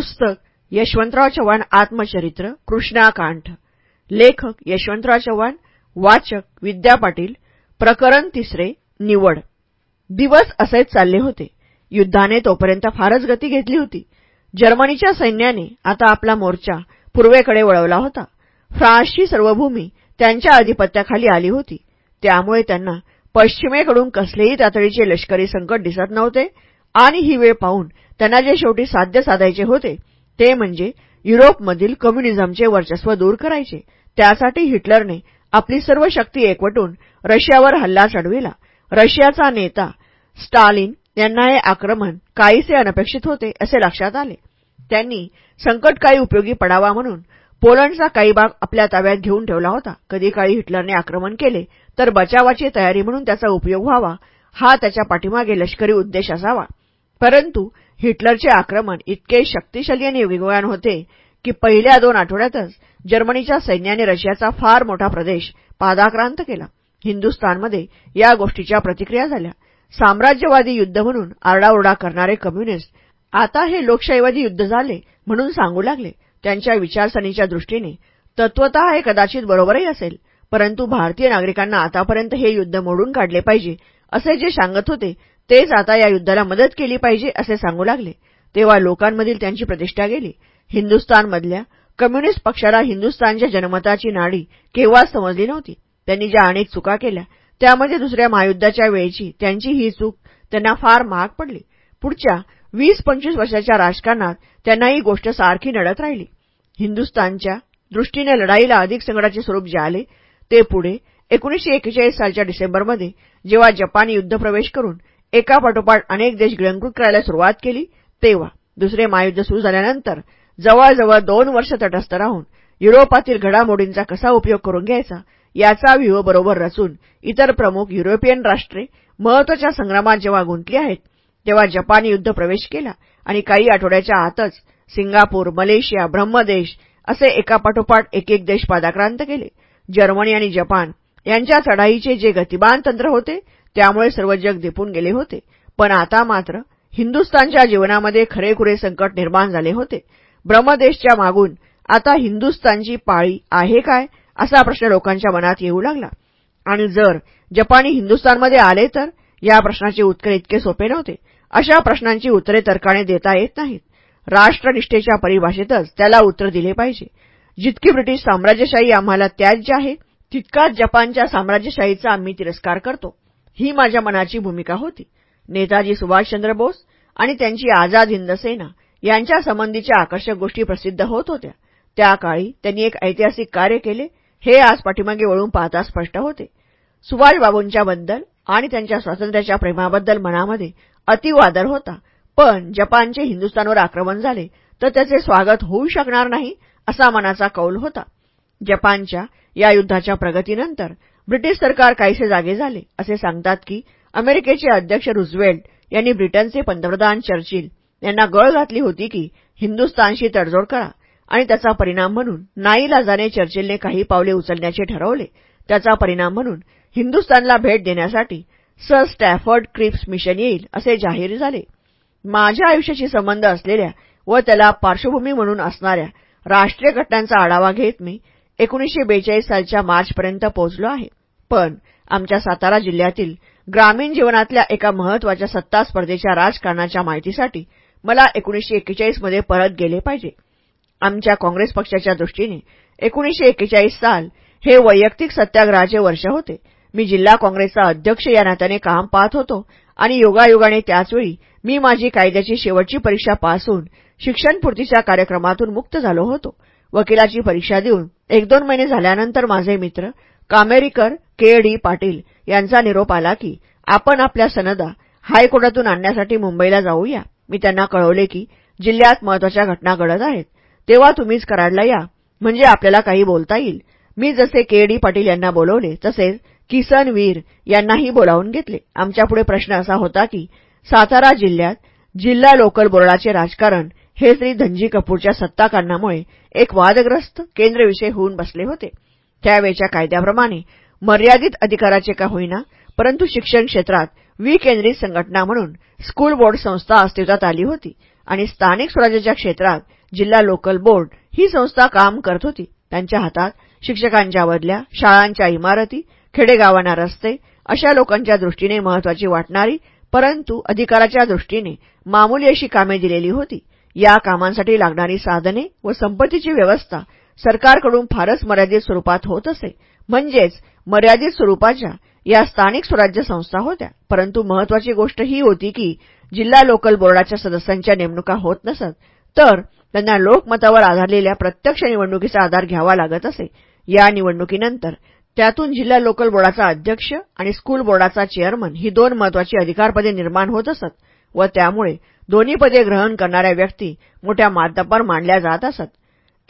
पुस्तक यशवंतराव चव्हाण आत्मचरित्र कृष्णाकांठ लेखक यशवंतराव चव्हाण वाचक विद्या पाटील प्रकरण तिसरे निवड. दिवस असेच चालले होते. युद्धाने तोपर्यंत फारच गती घेतली होती. जर्मनीच्या सैन्याने आता आपला मोर्चा पूर्वेकडे वळवला होता. फ्रान्सची सर्वभूमी त्यांच्या आधिपत्याखाली आली होती. त्यामुळे त्यांना पश्चिमेकडून कसलेही तातडीचे लष्करी संकट दिसत नव्हते. आणि ही वेळ पाहून त्यांना जे शेवटी साध्य साधायचे होते ते म्हणजे युरोपमधील कम्युनिझमचे वर्चस्व दूर करायचे. त्यासाठी हिटलरने आपली सर्व शक्ती एकवटून रशियावर हल्ला चढविला. रशियाचा नेता स्टालिन यांना हे आक्रमण काहीसे अनपेक्षित होते असे लक्षात आले. त्यांनी संकट काही उपयोगी पडावा म्हणून पोलंडचा काही भाग आपल्या ताब्यात घेऊन ठेवला होता. कधी काळी हिटलरने आक्रमण केले तर बचावाची तयारी म्हणून त्याचा उपयोग व्हावा हा त्याच्या पाठीमागे लष्करी उद्देश असावा. परंतु हिटलरचे आक्रमण इतके शक्तिशाली आणि वेगवान होते की पहिल्या दोन आठवड्यातच जर्मनीच्या सैन्याने रशियाचा फार मोठा प्रदेश पादाक्रांत केला. हिंदुस्थानमध्ये या गोष्टीच्या प्रतिक्रिया झाल्या. साम्राज्यवादी युद्ध म्हणून आरडाओरडा करणारे कम्युनिस्ट आता हे लोकशाहीवादी युद्ध झाले म्हणून सांगू लागले. त्यांच्या विचारसरणीच्या दृष्टीने तत्वत हे कदाचित बरोबरही असेल परंतु भारतीय नागरिकांना आतापर्यंत हे युद्ध मोडून काढले पाहिजे असे जे सांगत होते तेच आता या युद्धाला मदत केली पाहिजे असे सांगू लागले. तेव्हा लोकांमधील त्यांची प्रतिष्ठा गेली. हिंदुस्थानमधल्या कम्युनिस्ट पक्षाला हिंदुस्थानच्या जनमताची नाडी केव्हाच समजली नव्हती. त्यांनी ज्या अनेक चुका केल्या त्यामध्ये दुसऱ्या महायुद्धाच्या वेळची त्यांची ही चूक त्यांना फार महाग पडली. पुढच्या वीस पंचवीस वर्षाच्या राजकारणात त्यांना ही गोष्ट सारखी नडत राहिली. हिंदुस्थानच्या दृष्टीने लढाईला अधिक संकटाचे स्वरूप जे आले ते पुढे एकोणीसशे एक्केचाळीस सालच्या डिसेंबरमध्ये जेव्हा जपानी युद्धप्रवेश करून एकापाठोपाठ अनेक देश गिळंकृत करायला सुरुवात केली तेव्हा दुसरे महायुद्ध सुरू झाल्यानंतर जवळजवळ दोन वर्ष तटस्थ राहून युरोपातील घडामोडींचा कसा उपयोग करून घ्यायचा याचा व्यूह बरोबर रचून इतर प्रमुख युरोपियन राष्ट्रे महत्त्वाच्या संग्रामात जेव्हा गुंतली आहेत तेव्हा जपानी युद्ध प्रवेश केला आणि काही आठवड्याच्या आतच सिंगापूर मलेशिया ब्रह्मदेश असे एकापाठोपाठ एक एक देश पादाक्रांत केले. जर्मनी आणि जपान यांच्या चढाईचे जे गतिमान तंत्र होते त्यामुळे सर्व जग दिपून गेले होते. पण आता मात्र हिंदुस्थानच्या जीवनामध्ये खरेखुरे संकट निर्माण झाले होते. ब्रह्मदेशच्या मागून आता हिंदुस्थानची पाळी आहे काय असा प्रश्न लोकांच्या मनात येऊ लागला. आणि जर जपानी हिंदुस्थानमध्ये आले तर या प्रश्नाचे उत्तर इतके सोपे नव्हते. अशा प्रश्नांची उत्तरे तर्काने देता येत नाहीत. राष्ट्रनिष्ठेच्या परिभाषेतच त्याला उत्तर दिले पाहिजे. जितकी ब्रिटिश साम्राज्यशाही आम्हाला त्याज्य आहे तितकाच जपानच्या साम्राज्यशाहीचा आम्ही तिरस्कार करतो. ही माझ्या मनाची भूमिका होती. नेताजी सुभाषचंद्र बोस आणि त्यांची आझाद हिंद सेना यांच्या संबंधीच्या आकर्षक गोष्टी प्रसिद्ध होत होत्या. त्या काळी त्यांनी एक ऐतिहासिक कार्य केले हे आज पाठीमागे वळून पाहता स्पष्ट होते. सुभाषबाबूंच्या बद्दल आणि त्यांच्या स्वातंत्र्याच्या प्रेमाबद्दल मनामध्ये अतिवादर होता. पण जपानचे हिंदुस्थानवर आक्रमण झाले तर त्याचे स्वागत होऊ शकणार नाही असा मनाचा कौल होता. जपानच्या या युद्धाच्या प्रगतीनंतर ब्रिटिश सरकार काहीसे जागे झाले. असे सांगतात की अमेरिकेचे अध्यक्ष रुझवेल्ट यांनी ब्रिटनचे पंतप्रधान चर्चिल यांना गळ घातली होती की हिंदुस्थानशी तडजोड करा आणि त्याचा परिणाम म्हणून नाईलाजाने चर्चिलने काही पावले उचलण्याचे ठरवले. त्याचा परिणाम म्हणून हिंदुस्थानला भेट देण्यासाठी सर स्टॅफर्ड क्रिप्स मिशन येईल असे जाहीर झाले. माझ्या आयुष्याशी संबंध असलेल्या व त्याला पार्श्वभूमी म्हणून असणाऱ्या राष्ट्रीय घटनांचा आढावा घेत मी एकोणीसशे बेचाळीस सालच्या मार्चपर्यंत पोहोचलो आहे. पण आमच्या सातारा जिल्ह्यातील ग्रामीण जीवनातल्या एका महत्त्वाच्या सत्ता स्पर्धेच्या राजकारणाच्या माहितीसाठी मला एकोणीसशे एक्केचाळीसमध्ये परत गेले पाहिजे. आमच्या काँग्रेस पक्षाच्या दृष्टीने एकोणीसशे एक्केचाळीस साल हे वैयक्तिक सत्याग्रहाचे वर्ष होते. मी जिल्हा काँग्रेसचा अध्यक्ष या नात्याने काम पाहत होतो आणि योगायोगाने त्याचवेळी मी माझी कायद्याची शेवटची परीक्षा पास होऊन शिक्षणपूर्तीच्या कार्यक्रमातून मुक्त झालो होतो. वकिलाची परीक्षा देऊन एक दोन महिने झाल्यानंतर माझे मित्र कामेरीकर के डी पाटील यांचा निरोप आला की आपण आपल्या सनदा हायकोर्टातून आणण्यासाठी मुंबईला जाऊया. मी त्यांना कळवले की जिल्ह्यात महत्त्वाच्या घटना घडत आहेत. तेव्हा तुम्हीच कराडला या. म्हणजे आपल्याला काही बोलता येईल. मी जसे के डी पाटील यांना बोलवले तसेच किसन वीर यांनाही बोलावून घेतले. आमच्यापुढे प्रश्न असा होता की सातारा जिल्ह्यात जिल्हा लोकल बोर्डाचे राजकारण हे श्री धनजी कपूरच्या सत्ताकारणामुळे एक वादग्रस्त केंद्रविषय होऊन बसले होते. त्यावेळच्या कायद्याप्रमाणे मर्यादित अधिकाराचे का होईना परंतु शिक्षण क्षेत्रात विकेंद्रित संघटना म्हणून स्कूल बोर्ड संस्था अस्तित्वात आली होती आणि स्थानिक स्वराज्याच्या क्षेत्रात जिल्हा लोकल बोर्ड ही संस्था काम करत होती. त्यांच्या हातात शिक्षकांच्या बदल्या शाळांच्या इमारती खेडेगावांना रस्ते अशा लोकांच्या दृष्टीने महत्वाची वाटणारी परंतु अधिकाराच्या दृष्टीने मामूली अशी कामे दिलेली होती. या कामांसाठी लागणारी साधने व संपत्तीची व्यवस्था सरकारकडून फारच मर्यादित स्वरूपात होत असे. म्हणजेच मर्यादित स्वरूपाच्या या स्थानिक स्वराज्य संस्था होत्या. परंतु महत्वाची गोष्ट ही होती की जिल्हा लोकल बोर्डाच्या सदस्यांच्या नेमणुका होत नसत तर त्यांना लोकमतावर आधारलेल्या प्रत्यक्ष निवडणुकीचा आधार घ्यावा लागत असे. या निवडणुकीनंतर त्यातून जिल्हा लोकल बोर्डाचा अध्यक्ष आणि स्कूल बोर्डाचा चेअरमन ही दोन महत्वाची अधिकारपदे निर्माण होत असत व त्यामुळे दोन्ही पदे ग्रहण करणाऱ्या व्यक्ती मोठ्या मातब्बर मानल्या जात असत.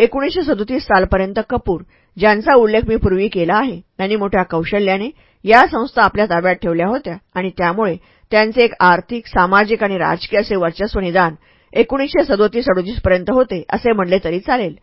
एकोणीसशे सदोतीस सालपर्यंत कपूर ज्यांचा उल्लेख मी पूर्वी केला आहे त्यांनी मोठ्या कौशल्याने या संस्था आपल्या ताब्यात ठेवल्या होत्या आणि त्यामुळे त्यांचे एक आर्थिक सामाजिक आणि राजकीय असे वर्चस्व निदान एकोणीसशे सदोतीस अडोतीस पर्यंत होते असे म्हणले तरी चालेल.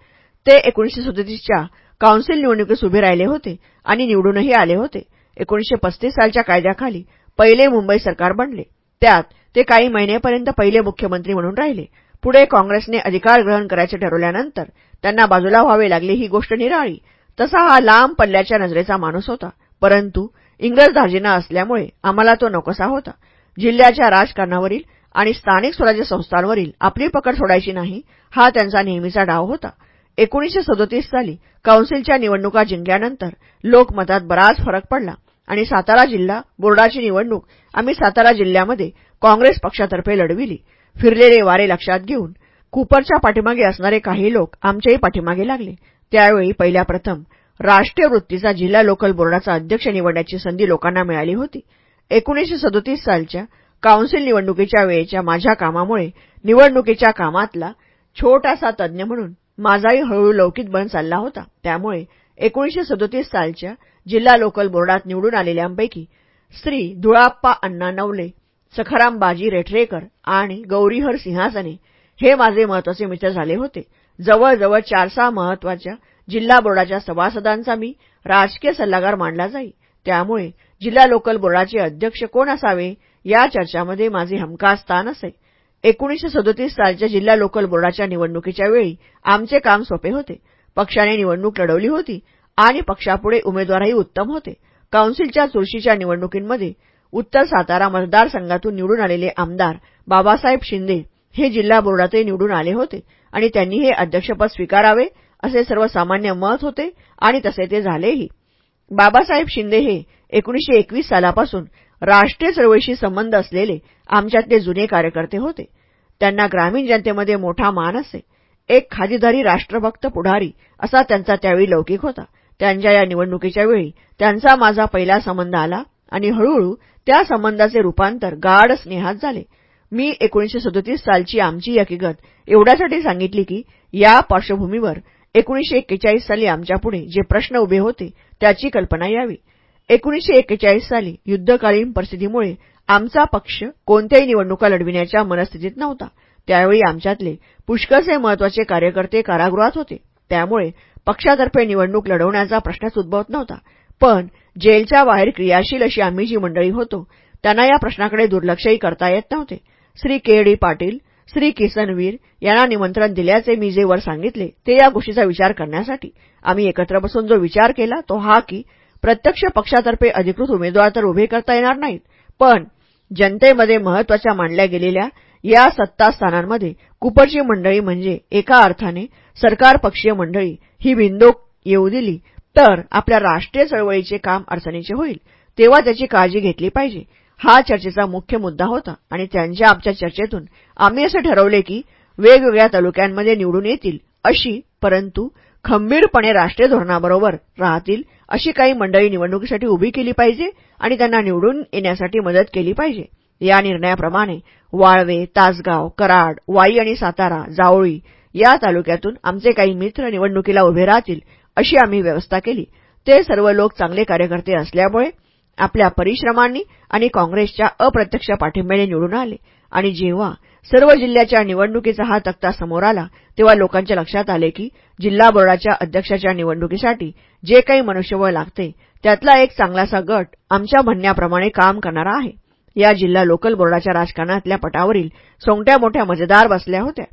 ते एकोणीसशे सदोतीसच्या काउन्सिल निवडणुकीस उभे राहिले होते आणि निवडूनही आले होते. एकोणीसशे पस्तीस सालच्या कायद्याखाली पहिले मुंबई सरकार बनले. त्यात ते काही महिनेपर्यंत पहिले मुख्यमंत्री म्हणून राहिले. पुढे काँग्रेसने अधिकार ग्रहण करायचे ठरवल्यानंतर त्यांना बाजूला व्हावे लागले ही गोष्ट निराळी. तसा हा लांब पल्ल्याच्या नजरेचा माणूस होता. परंतु इंग्रज धार्जिना असल्यामुळे आम्हाला तो नकोसा होता. जिल्ह्याच्या राजकारणावरील आणि स्थानिक स्वराज्य संस्थांवरील आपली पकड सोडायची नाही हा त्यांचा नेहमीचा डाव होता. एकोणीसशे सदोतीस साली काउन्सिलच्या निवडणुका जिंकल्यानंतर लोकमतात बराच फरक पडला आणि सातारा जिल्हा बोर्डाची निवडणूक आम्ही सातारा जिल्ह्यामध्ये काँग्रेस पक्षातर्फे लढविली. फिरलेले वारे लक्षात घेऊन कुपरच्या पाठीमागे असणारे काही लोक आमच्याही पाठीमागे लागले. त्यावेळी पहिल्या प्रथम राष्ट्रीय वृत्तीचा जिल्हा लोकल बोर्डाचा अध्यक्ष निवडण्याची संधी लोकांना मिळाली होती. एकोणीसशे सदोतीस सालच्या काउन्सिल निवडणुकीच्या वेळेच्या माझ्या कामामुळे निवडणुकीच्या कामातला छोटासा तज्ज्ञ म्हणून माझाही हळूहळू लौकिक बन चालला होता. त्यामुळे एकोणीसशे सदोतीस सालच्या जिल्हा लोकल बोर्डात निवडून आलेल्यांपैकी श्री धुळाप्पा अण्णा नवले सखाराम बाजी रेठरेकर आणि गौरीहर सिंहासने हे माझे महत्त्वाचे मित्र झाले होते. जवळजवळ चार सहा महत्त्वाच्या जिल्हा बोर्डाच्या सभासदांचा मी राजकीय सल्लागार मांडला जाई. त्यामुळे जिल्हा लोकल बोर्डाचे अध्यक्ष कोण असावे या चर्चामध्ये माझे हमखास स्थान असे. एकोणीसशे सदोतीस सालच्या जिल्हा लोकल बोर्डाच्या निवडणुकीच्या वेळी आमचे काम सोपे होते. पक्षाने निवडणूक लढवली होती आणि पक्षापुढे उमेदवारही उत्तम होते. काउन्सिलच्या चुरशीच्या निवडणुकींमध्ये उत्तर सातारा मतदारसंघातून निवडून आलेले आमदार बाबासाहेब शिंदे हे जिल्हा बोर्डातही निवडून आले होते आणि त्यांनी हे अध्यक्षपद स्वीकारावे असे सर्वसामान्य मत होते आणि तसे ते झालेही. बाबासाहेब शिंदे हे एकोणीसशे एकवीस सालापासून राष्ट्रीय चळवळीशी संबंध असलेले आमच्यातले जुने कार्यकर्ते होते. त्यांना ग्रामीण जनतेमध्ये मोठा मान असे. एक खादीधारी राष्ट्रभक्त पुढारी असा त्यांचा त्यावेळी लौकिक होता. त्यांच्या या निवडणुकीच्या वेळी त्यांचा माझा पहिला संबंध आला आणि हळूहळू त्या संबंधाचे रूपांतर गाढ स्नेहात झाले. मी एकोणीसशे सदोतीस सालची आमची हकीकत एवढ्यासाठी सांगितली की या पार्श्वभूमीवर एकोणीसशे एक्केचाळीस साली आमच्यापुढे जे प्रश्न उभे होते त्याची कल्पना यावी. एकोणीसशे एक्केचाळीस साली युद्धकालीन परिस्थितीमुळे आमचा पक्ष कोणत्याही निवडणुका लढविण्याच्या मनस्थितीत नव्हता. त्यावेळी आमच्यातले पुष्कळसे महत्त्वाचे कार्यकर्ते कारागृहात होते. त्यामुळे पक्षातर्फे निवडणूक लढवण्याचा प्रश्नच उद्भवत नव्हता. पण जेलच्या बाहेर क्रियाशील अशी आम्ही जी मंडळी होतो त्यांना या प्रश्नाकडे दुर्लक्षही करता येत नव्हते. श्री के डी पाटील श्री किसनवीर यांना निमंत्रण दिल्याचे मी जे वर सांगितले ते या गोष्टीचा विचार करण्यासाठी. आम्ही एकत्र बसून जो विचार केला तो हा की प्रत्यक्ष पक्षातर्फे अधिकृत उमेदवार तर उभे करता येणार नाहीत पण जनतेमध्ये महत्त्वाच्या मानल्या गेलेल्या या सत्तास्थानांमध्ये कुपरची मंडळी म्हणजे एका अर्थाने सरकार पक्षीय मंडळी ही बिंदोक येऊ दिली तर आपल्या राष्ट्रीय चळवळीचे काम अडचणीचे होईल तेव्हा त्याची काळजी घेतली पाहिजे. हा चर्चेचा मुख्य मुद्दा होता आणि त्यांच्या आमच्या चर्चेतून आम्ही असे ठरवले की वेगवेगळ्या तालुक्यांमध्ये निवडून येतील अशी परंतु खंबीरपणे राष्ट्रीय धोरणाबरोबर राहतील अशी काही मंडळी निवडणुकीसाठी उभी केली पाहिजे आणि त्यांना निवडून येण्यासाठी मदत केली पाहिजे. या निर्णयाप्रमाणे वाळवे तासगाव कराड वाई आणि सातारा जावळी या तालुक्यातून आमचे काही मित्र निवडणुकीला उभे राहतील अशी आम्ही व्यवस्था केली. ते सर्व लोक चांगले कार्यकर्ते असल्यामुळे आपल्या परिश्रमांनी आणि काँग्रेसच्या अप्रत्यक्ष पाठिंब्याने निवडून आले. आणि जेव्हा सर्व जिल्ह्याच्या निवडणुकीचा हा तक्ता समोर आला तेव्हा लोकांच्या लक्षात आले की जिल्हा बोर्डाच्या अध्यक्षाच्या निवडणुकीसाठी जे काही मनुष्यबळ लागते त्यातला एक चांगलासा गट आमच्या म्हणण्याप्रमाणे काम करणारा आहे. या जिल्हा लोकल बोर्डाच्या राजकारणातल्या पटावरील सोंगट्या मोठ्या मजेदार बसल्या होत्या.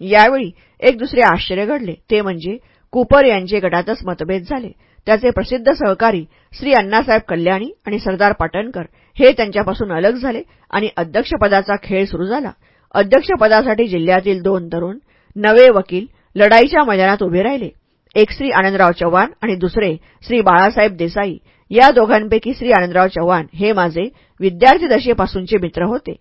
यावेळी एक दुसरे आश्चर्य घडले. ते म्हणजे कुपर यांचे गटातच मतभेद झाले. त्याचे प्रसिद्ध सहकारी श्री अण्णासाहेब कल्याणी आणि सरदार पाटणकर हे त्यांच्यापासून अलग झाले आणि अध्यक्षपदाचा खेळ सुरू झाला. अध्यक्षपदासाठी जिल्ह्यातील दोन तरुण नवे वकील लढाईच्या मैदानात उभे राहिले. एक श्री आनंदराव चव्हाण आणि दुसरे श्री बाळासाहेब देसाई. या दोघांपैकी श्री आनंदराव चव्हाण हे माझे विद्यार्थीदशेपासूनचे मित्र होते.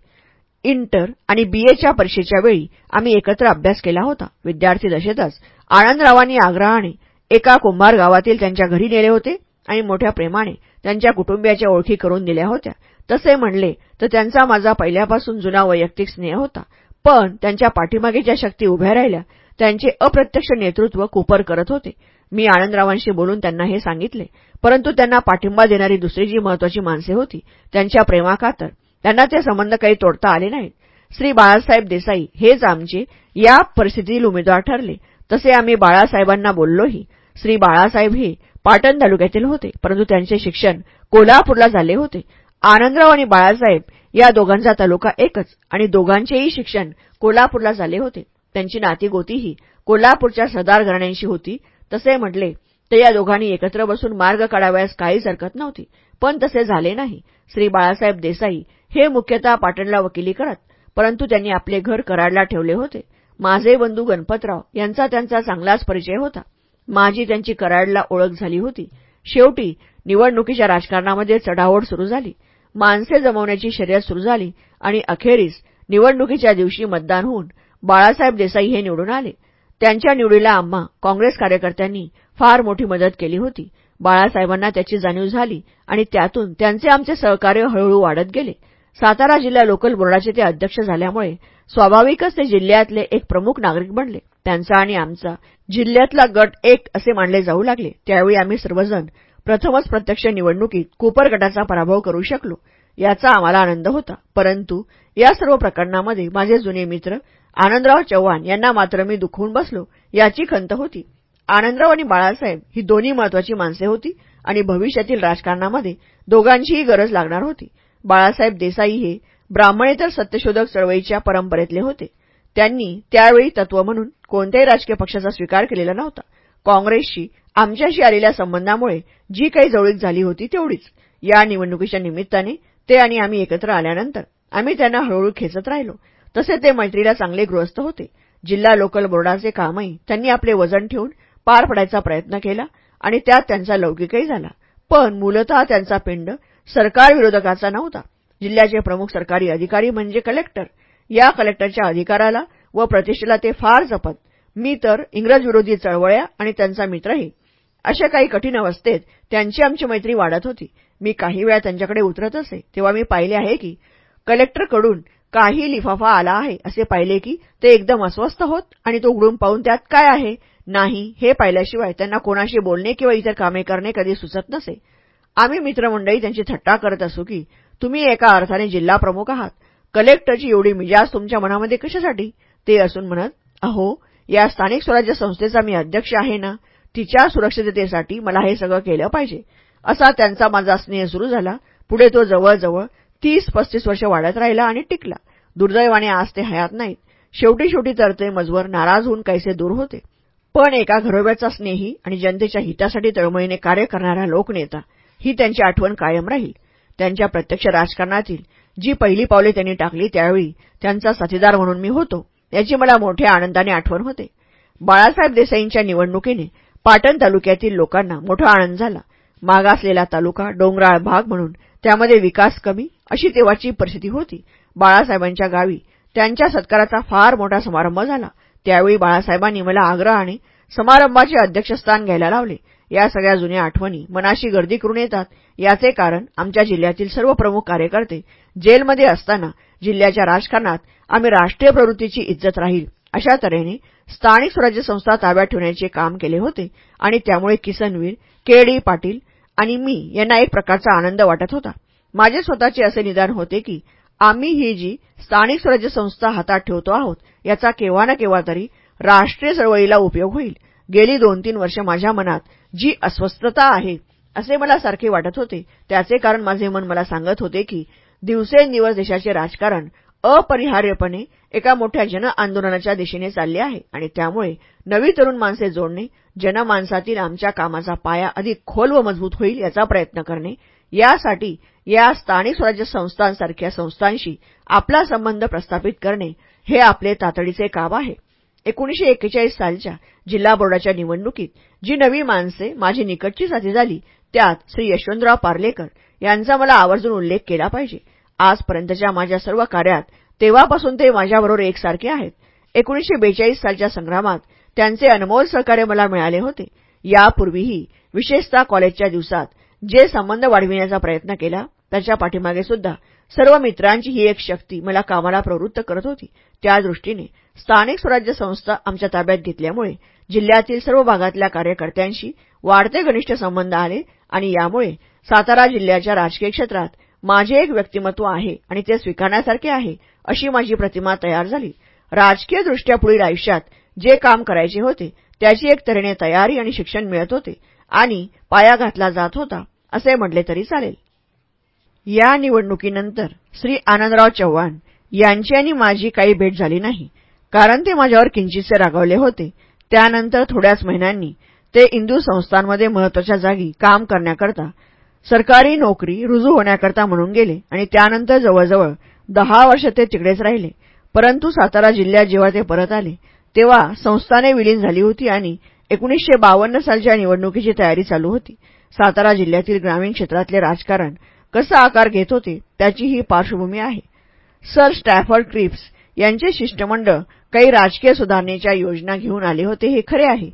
इंटर आणि बीएच्या परीक्षेच्या वेळी आम्ही एकत्र अभ्यास केला होता. विद्यार्थी दशेतच आनंदरावांनी आग्रहाने एका कुंभार गावातील त्यांच्या घरी नेले होते आणि मोठ्या प्रेमाने त्यांच्या कुटुंबियाच्या ओळखी करून दिल्या होत्या. तसे म्हणले तर त्यांचा माझा पहिल्यापासून जुना वैयक्तिक स्नेह होता. पण त्यांच्या पाठीमागे ज्या शक्ती उभ्या राहिल्या. त्यांचे अप्रत्यक्ष नेतृत्व कुपर करत होते. मी आनंदरावांशी बोलून त्यांना हे सांगितले. परंतु त्यांना पाठिंबा देणारी दुसरी जी महत्वाची माणसे होती त्यांच्या प्रेमाखातर त्यांना ते संबंध काही तोडता आले नाहीत. श्री बाळासाहेब देसाई हेच आमचे या परिस्थितीतील उमेदवार ठरले. तसे आम्ही बाळासाहेबांना बोललोही. श्री बाळासाहेब हे पाटण तालुक्यातील होते परंतु त्यांचे शिक्षण कोल्हापूरला झाले होते. आनंदराव आणि बाळासाहेब या दोघांचा तालुका एकच आणि दोघांचेही शिक्षण कोल्हापूरला झाले होते. त्यांची नातीगोतीही कोल्हापूरच्या सरदार घराण्यांशी होती. तसे म्हटले तर या दोघांनी एकत्र बसून मार्ग काढावयास काहीच हरकत नव्हती. पण तसे झाले नाही. श्री बाळासाहेब देसाई हे मुख्यतः पाटणला वकिली करत परंतु त्यांनी आपले घर कराडला ठेवले होते. माझे बंधू गणपतराव यांचा त्यांचा चांगलाच परिचय होता. माझी त्यांची कराडला ओळख झाली होती. शेवटी निवडणुकीच्या राजकारणामध्ये चढाओढ सुरू झाली. माणसे जमवण्याची शर्यत सुरू झाली आणि अखेरीस निवडणुकीच्या दिवशी मतदान होऊन बाळासाहेब देसाई हे निवडून आले. त्यांच्या निवडीला आम्हा काँग्रेस कार्यकर्त्यांनी फार मोठी मदत केली होती. बाळासाहेबांना त्याची जाणीव झाली आणि त्यातून त्यांचे आमचे सहकार्य हळूहळू वाढत गेले. सातारा जिल्हा लोकल बोर्डाचे ते अध्यक्ष झाल्यामुळे स्वाभाविकच ते जिल्ह्यातले एक प्रमुख नागरिक बनले. त्यांचा आणि आमचा जिल्ह्यातला गट एक असे मानले जाऊ लागले. त्यावेळी आम्ही सर्वजण प्रथमच प्रत्यक्ष निवडणुकीत कुपर गटाचा पराभव करू शकलो याचा आम्हाला आनंद होता. परंतु या सर्व प्रकरणामध्ये माझे जुने मित्र आनंदराव चव्हाण यांना मात्र मी दुखवून बसलो याची खंत होती. आनंदराव आणि बाळासाहेब ही दोन्ही महत्वाची माणसे होती आणि भविष्यातील राजकारणामध्ये दोघांचीही गरज लागणार होती. बाळासाहेब देसाई हे ब्राह्मणेतर सत्यशोधक चळवळीच्या परंपरेतले होते. त्यांनी त्यावेळी तत्व म्हणून कोणत्याही राजकीय पक्षाचा स्वीकार केलेला नव्हता. काँग्रेसशी आमच्याशी आलेल्या संबंधामुळे जी काही जवळीक झाली होती तेवढीच. या निवडणुकीच्या निमित्ताने ते आणि आम्ही एकत्र आल्यानंतर आम्ही त्यांना हळूहळू खेचत राहिलो. तसे ते मैत्रीला चांगले गृहस्थ होते. जिल्हा लोकल बोर्डाचे कामही त्यांनी आपले वजन ठेवून पार पडायचा प्रयत्न केला आणि त्यात त्यांचा लौकिकही झाला. पण मूलतः त्यांचा पिंड सरकार विरोधकाचा नव्हता. जिल्ह्याचे प्रमुख सरकारी अधिकारी म्हणजे कलेक्टर. या कलेक्टरच्या अधिकाराला व प्रतिष्ठेला ते फार जपत. मी तर इंग्रज विरोधी चळवळ्या आणि त्यांचा मित्रही. अशा काही कठीण अवस्थेत त्यांची आमची मैत्री वाढत होती. मी काही वेळा त्यांच्याकडे उतरत असे तेव्हा मी पाहिले आहे की कलेक्टरकडून काही लिफाफा आला आहे असे पाहिले की ते एकदम अस्वस्थ होत आणि तो उघडून पाहून त्यात काय आहे? नाही हे पाहिल्याशिवाय त्यांना कोणाशी बोलणे किंवा इतर कामे करणे कधी सुचत नसे. आम्ही मित्रमंडळी त्यांची थट्टा करत असू की तुम्ही एका अर्थाने जिल्हा प्रमुख आहात. कलेक्टरची एवढी मिजाज तुमच्या मनामध्ये कशासाठी? ते असून म्हणत अहो या स्थानिक स्वराज्य संस्थेचा मी अध्यक्ष आहे ना? तिच्या सुरक्षिततेसाठी मला हे सगळं केलं पाहिजे. असा त्यांचा माझा स्नेह सुरू झाला. पुढे तो जवळजवळ तीस पस्तीस वर्ष वाढत राहिला आणि टिकला. दुर्दैवाने आज ते हयात नाहीत. शेवटी शेवटी तर ते मजवर नाराज होऊन कैसे दूर होते? पण एका घरोब्याचा स्नेही आणि जनतेच्या हितासाठी तळमळीने कार्य करणारा लोकनेता ही त्यांची आठवण कायम राहील. त्यांच्या प्रत्यक्ष राजकारणातील जी पहिली पावले त्यांनी टाकली त्यावेळी त्यांचा साथीदार म्हणून मी होतो याची मला मोठ्या आनंदाने आठवण होते. बाळासाहेब देसाईंच्या निवडणुकीने पाटण तालुक्यातील लोकांना मोठा आनंद झाला. मागासलेला तालुका डोंगराळ भाग म्हणून त्यामध्ये विकास कमी अशी तेव्हाची परिस्थिती होती. बाळासाहेबांच्या गावी त्यांच्या सत्काराचा फार मोठा समारंभ झाला. त्यावेळी बाळासाहेबांनी मला आग्रहाने समारंभाचे अध्यक्षस्थान घ्यायला लावले. या सगळ्या जुन्या आठवणी मनाशी गर्दी करून येतात. याचे कारण आमच्या जिल्ह्यातील सर्व प्रमुख कार्यकर्ते जेलमध्ये असताना जिल्ह्याच्या राजकारणात आम्ही राष्ट्रीय प्रवृत्तीची इज्जत राहील अशा तऱ्हेने स्थानिक स्वराज्य संस्था ताब्यात ठेवण्याचे काम केले होते आणि त्यामुळे किसनवीर के डी पाटील आणि मी यांना एक प्रकारचा आनंद वाटत होता. माझे स्वतःचे असे निदान होते की आम्ही ही जी स्थानिक स्वराज्य संस्था हातात ठेवतो आहोत याचा केव्हा ना केव्हा तरी राष्ट्रीय चळवळीला उपयोग होईल. गेली दोन तीन वर्ष माझ्या मनात जी अस्वस्थता आहे असे मला सारखे वाटत होते. त्याचे कारण माझे मन मला सांगत होते की दिवसेंदिवस देशाचे राजकारण अपरिहार्यपणे एका मोठ्या जन आंदोलनाच्या दिशेने चालले आहे आणि त्यामुळे नवी तरुण माणसे जोडणे जनमानसातील आमच्या कामाचा पाया अधिक खोल व मजबूत होईल याचा प्रयत्न करणे यासाठी या स्थानिक स्वराज्य संस्थांसारख्या संस्थांशी आपला संबंध प्रस्थापित करणे हे आपले तातडीचे काम आहे. एकोणीशे एक्केचाळीस सालच्या जिल्हा बोर्डाच्या निवडणुकीत जी नवी माणसे माझी निकटची साथी झाली त्यात श्री यशवंतराव पार्लेकर यांचा मला आवर्जून उल्लेख केला पाहिजे. आजपर्यंतच्या माझ्या सर्व कार्यात तेव्हापासून ते माझ्याबरोबर एकसारखे आहेत. एकोणीशे बेचाळीस सालच्या संग्रामात त्यांचे अनमोल सहकार्य मला मिळाले होते. यापूर्वीही विशेषतः कॉलेजच्या दिवसात जे संबंध वाढविण्याचा प्रयत्न केला त्याच्या पाठीमागे सुद्धा सर्व मित्रांची ही एक शक्ती मला कामाला प्रवृत्त करत होती. त्या दृष्टीने स्थानिक स्वराज्य संस्था आमच्या ताब्यात घेतल्यामुळे जिल्ह्यातील सर्व भागातल्या कार्यकर्त्यांशी वाढते घनिष्ठ संबंध आले आणि यामुळे सातारा जिल्ह्याच्या राजकीय क्षेत्रात माझे एक व्यक्तिमत्व आहे आणि ते स्वीकारण्यासारखे आहे अशी माझी प्रतिमा तयार झाली. राजकीयदृष्ट्या पुढील आयुष्यात जे काम करायचे होते त्याची एक तऱ्हेने तयारी आणि शिक्षण मिळत होते आणि पाया घातला जात होता असे म्हटले तरी चालेल. या निवडणुकीनंतर श्री आनंदराव चव्हाण यांची आणि माझी काही भेट झाली नाही. कारण ते माझ्यावर किंचितसे रागवले होते. त्यानंतर थोड्याच महिन्यांनी ते इंदू संस्थांमध्ये महत्त्वाच्या जागी काम करण्याकरता सरकारी नोकरी रुजू होण्याकरता म्हणून गेले आणि त्यानंतर जवळजवळ दहा वर्ष ते तिकडेच राहिले. परंतु सातारा जिल्ह्यात जेव्हा ते परत आले तेव्हा संस्थाने विलीन झाली होती आणि एकोणीसशे बावन्न सालच्या निवडणुकीची तयारी चालू होती. सातारा जिल्ह्यातील ग्रामीण क्षेत्रातले राजकारण कसा आकार घेत होते त्याची ही पार्श्वभूमी आहे. सर स्टॅफर्ड क्रिप्स यांचे शिष्टमंडळ काही राजकीय सुधारणेच्या योजना घेऊन आले होते हे खरे आहे.